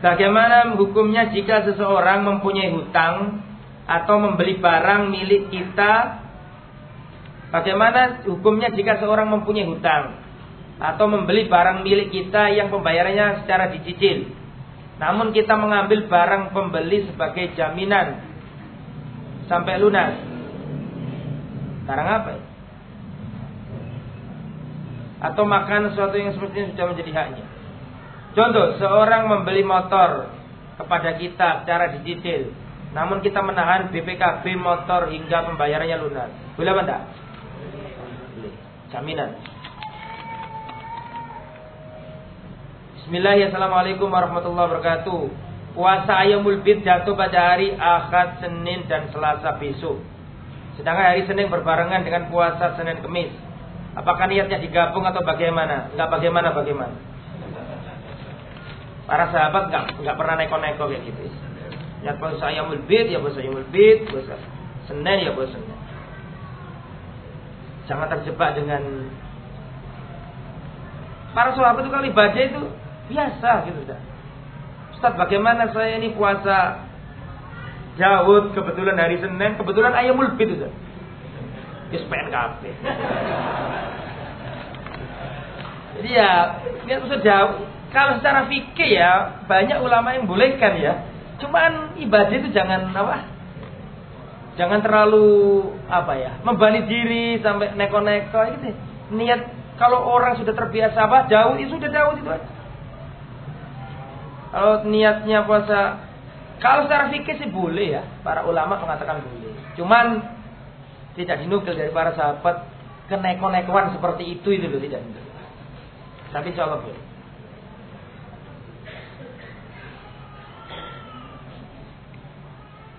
Bagaimana hukumnya jika seseorang mempunyai hutang atau membeli barang milik kita? Bagaimana hukumnya jika seorang mempunyai hutang atau membeli barang milik kita yang pembayarannya secara dicicil? Namun kita mengambil barang pembeli sebagai jaminan sampai lunas. Sekarang apa? Atau makan sesuatu yang semestinya sudah menjadi haknya. Contoh, seorang membeli motor kepada kita secara dicicil. Namun kita menahan BPKB motor hingga pembayarannya lunas. Boleh apa enggak? Jaminan. Bismillahirrahmanirrahim. Assalamualaikum warahmatullahi wabarakatuh. Puasa ayamul bid jatuh pada hari Ahad, Senin dan Selasa besok. Sedangkan hari Senin berbarengan dengan puasa Senin Kemis. Apakah niatnya digabung atau bagaimana? Enggak bagaimana bagaimana? Para sahabat nggak nggak pernah neko-neko kayak gitu. Ya puasa ayamul bid, ya puasa ayamul bid, puasa Senin ya puasa Senin. Jangan terjebak dengan para sahabat itu kalau ibadah itu biasa gitu dah. Ustaz bagaimana saya ini puasa Daud kebetulan hari Senin, kebetulan ayamul bid itu. Wis PNKP. Jadi ya, Ustaz Daud kalau secara fikih ya banyak ulama yang bolehkan ya. Cuman ibadah itu jangan apa? Jangan terlalu apa ya? Membani diri sampai neko-neko gitu. Niat kalau orang sudah terbiasa apa? Jauh itu sudah jauh itu aja. Kalau niatnya puasa kalau secara fikih sih boleh ya. Para ulama mengatakan boleh. Cuman tidak dinukil dari para sahabat keneko-nekoan seperti itu itu loh tidak. Tapi insya Allah boleh.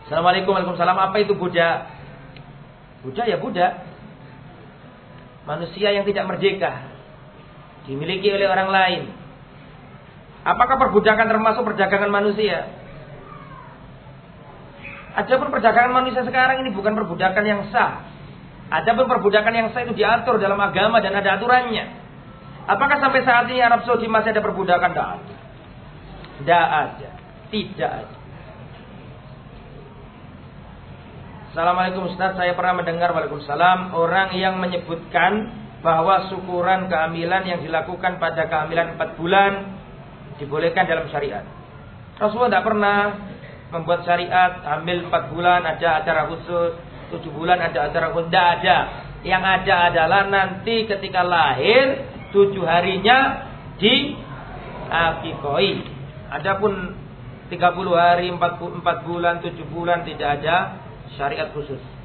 Assalamualaikum Waalaikumsalam. Apa itu Buddha? Buddha ya Buddha. Manusia yang tidak merdeka. Dimiliki oleh orang lain. Apakah perbudakan termasuk perdagangan manusia? Adapun perdagangan manusia sekarang ini bukan perbudakan yang sah. Adapun perbudakan yang sah itu diatur dalam agama dan ada aturannya. Apakah sampai saat ini Arab Saudi masih ada perbudakan? Tidak ada. Tidak ada. Tidak ada. Assalamualaikum Ustaz, saya pernah mendengar Waalaikumsalam orang yang menyebutkan bahwa syukuran kehamilan yang dilakukan pada kehamilan 4 bulan dibolehkan dalam syariat. Rasulullah tidak pernah membuat syariat hamil 4 bulan ada acara khusus, 7 bulan ada acara khusus, tidak ada. Yang ada adalah nanti ketika lahir 7 harinya di akikoi. Adapun 30 hari, 4, 4 bulan, 7 bulan tidak ada syariat khusus.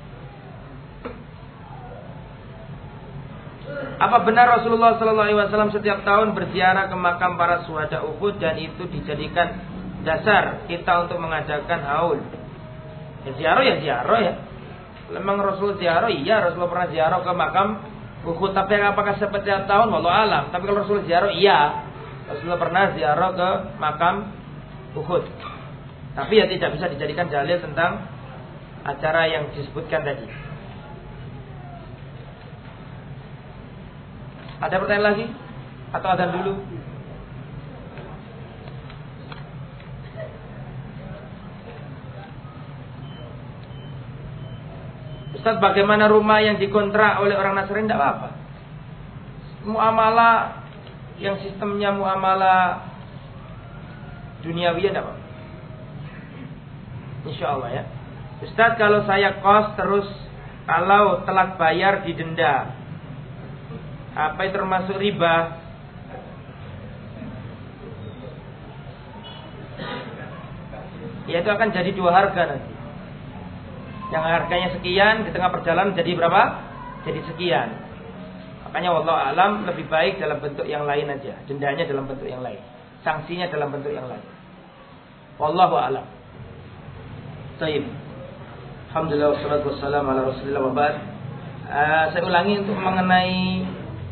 Apa benar Rasulullah Sallallahu Alaihi Wasallam setiap tahun berziarah ke makam para suhada Uhud dan itu dijadikan dasar kita untuk mengadakan haul? Ya ziarah ya ziarah ya. Memang Rasul ziarah iya Rasulullah pernah ziarah ke makam Uhud tapi apakah setiap tahun walau alam tapi kalau Rasul ziarah iya Rasulullah pernah ziarah ke makam Uhud tapi ya tidak bisa dijadikan dalil tentang acara yang disebutkan tadi. Ada pertanyaan lagi? Atau ada dulu? Ustaz bagaimana rumah yang dikontrak oleh orang Nasrani tidak apa-apa. Muamalah yang sistemnya muamalah duniawi tidak apa-apa. Insya Allah ya. Ustaz kalau saya kos terus kalau telat bayar didenda. Apa itu termasuk riba? Ya itu akan jadi dua harga nanti. Yang harganya sekian di tengah perjalanan jadi berapa? Jadi sekian. Makanya Allah alam lebih baik dalam bentuk yang lain aja. Dendanya dalam bentuk yang lain. sanksinya dalam bentuk yang lain. Wallahu a'lam. Baik. Alhamdulillah wassalatu wassalamu ala wa ba'd. Uh, saya ulangi untuk mengenai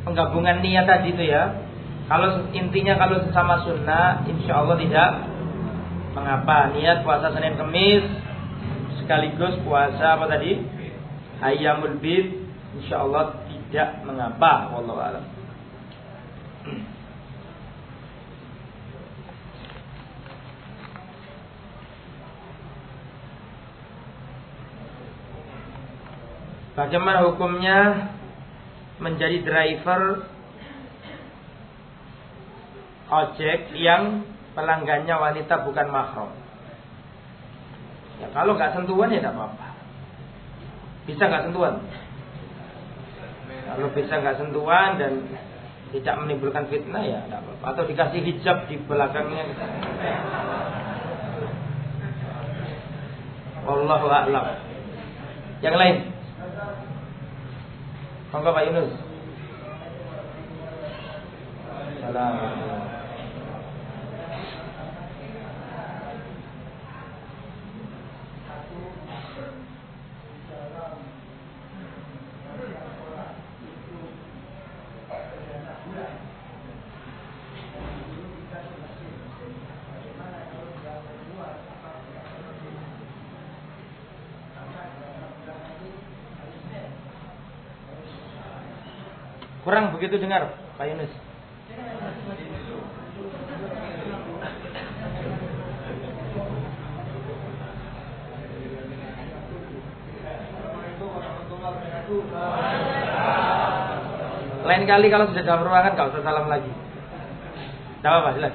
penggabungan niat tadi itu ya. Kalau intinya kalau sesama sunnah, insya Allah tidak mengapa. Niat puasa Senin Kemis sekaligus puasa apa tadi? Ayyamul Bid, insya Allah tidak mengapa. Wallahu a'lam. Bagaimana hukumnya menjadi driver ojek yang pelanggannya wanita bukan mahram? Ya kalau nggak sentuhan ya tidak apa-apa. Bisa nggak sentuhan? Kalau bisa nggak sentuhan dan tidak menimbulkan fitnah ya tidak apa-apa. Atau dikasih hijab di belakangnya. Wallahu a'lam. Yang lain? Monggo Pak Yunus. Salam. Kurang begitu dengar Pak Yunus. Lain kali kalau sudah dalam ruangan kalau usah salam lagi. Tidak apa-apa, jelas.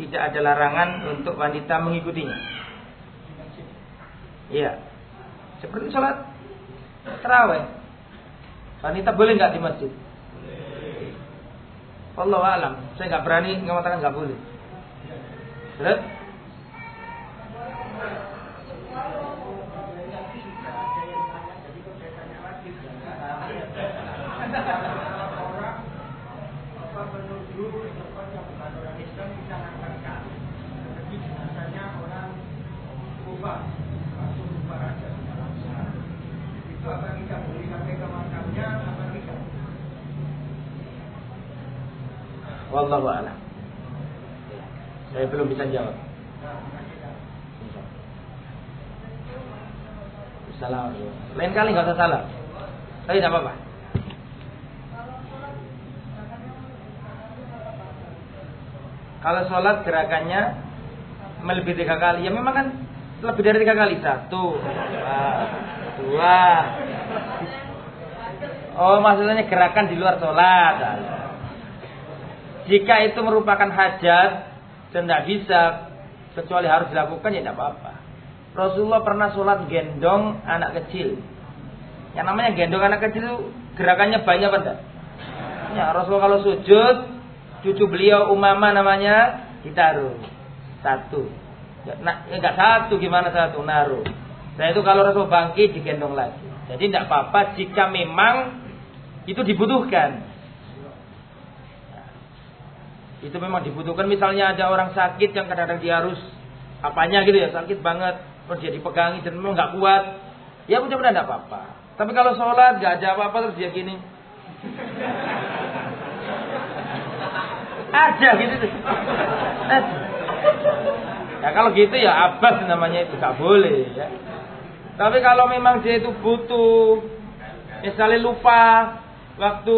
tidak ada larangan untuk wanita mengikutinya. Iya. Seperti sholat terawih. Wanita boleh nggak di masjid? Allah alam. Saya nggak berani mengatakan nggak boleh. Terus? Wallahu a'lam. Saya belum bisa jawab. Salah. Lain kali nggak usah salah. Tapi tidak apa-apa. Kalau sholat gerakannya melebihi tiga kali, ya memang kan lebih dari tiga kali. Satu, dua. Oh maksudnya gerakan di luar sholat. Jika itu merupakan hajat dan tidak bisa kecuali harus dilakukan ya tidak apa-apa. Rasulullah pernah sholat gendong anak kecil. Yang namanya gendong anak kecil itu gerakannya banyak apa Ya Rasulullah kalau sujud, cucu beliau Umama namanya ditaruh satu. Nah, enggak satu gimana satu naruh. Nah itu kalau Rasul bangkit digendong lagi. Jadi tidak apa-apa jika memang itu dibutuhkan. Itu memang dibutuhkan. Misalnya ada orang sakit yang kadang-kadang dia harus apanya gitu ya sakit banget, terus dia dipegangi dan memang nggak kuat. Ya mudah-mudahan tidak apa-apa. Tapi kalau sholat nggak ada apa-apa terus dia gini. ada gitu tuh. Ya kalau gitu ya abas namanya itu nggak boleh ya. Tapi kalau memang dia itu butuh, misalnya lupa, Waktu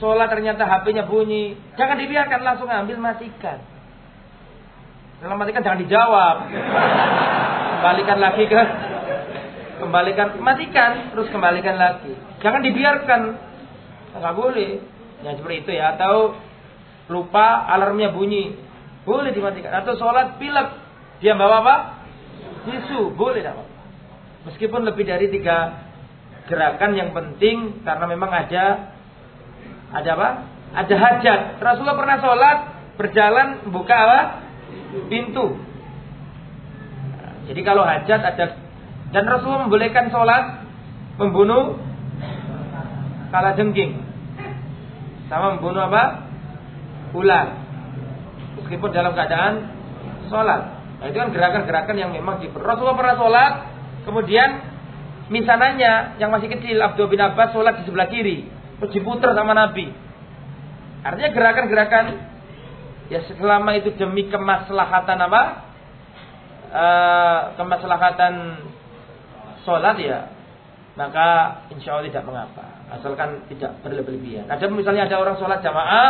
sholat ternyata HP-nya bunyi. Jangan dibiarkan langsung ambil matikan. Dalam matikan jangan dijawab. Balikan lagi ke kembalikan, matikan, terus kembalikan lagi. Jangan dibiarkan. Enggak boleh. Ya seperti itu ya. Atau lupa alarmnya bunyi. Boleh dimatikan. Atau sholat pilek. Dia bawa apa? Tisu. Boleh tidak apa Meskipun lebih dari tiga gerakan yang penting karena memang ada ada apa? Ada hajat. Rasulullah pernah sholat berjalan buka apa? Pintu. Jadi kalau hajat ada dan Rasulullah membolehkan sholat membunuh kala jengking sama membunuh apa? Ular. Meskipun dalam keadaan sholat. Nah, itu kan gerakan-gerakan yang memang di Rasulullah pernah sholat, kemudian misananya yang masih kecil Abdul bin Abbas sholat di sebelah kiri, terus diputar sama Nabi. Artinya gerakan-gerakan ya selama itu demi kemaslahatan apa? Uh, kemaslahatan sholat ya, maka insya Allah tidak mengapa. Asalkan tidak berlebihan. Ada misalnya ada orang sholat jamaah,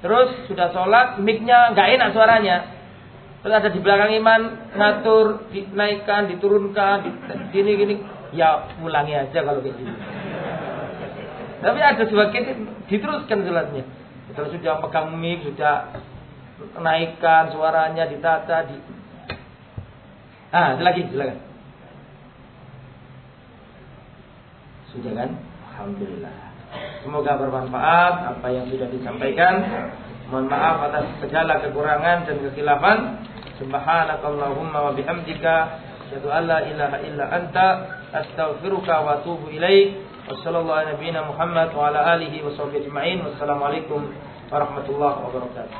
terus sudah sholat, miknya nggak enak suaranya. Terus ada di belakang iman ngatur, dinaikkan, diturunkan, gini gini. Ya ulangi aja kalau kayak gitu. Tapi ada sebagian diteruskan sholatnya. Terus sudah pegang mik, sudah naikkan suaranya, ditata, di... Ah, lagi, silakan. Sudah kan? Alhamdulillah. Semoga bermanfaat apa yang sudah disampaikan. Mohon maaf atas segala kekurangan dan kekilafan. Subhanakallahumma wa bihamdika asyhadu an la ilaha illa anta astaghfiruka wa atubu ilaik. Wassallallahu ala Muhammad wa ala alihi wa sahbihi ajma'in. Wassalamualaikum warahmatullahi wabarakatuh.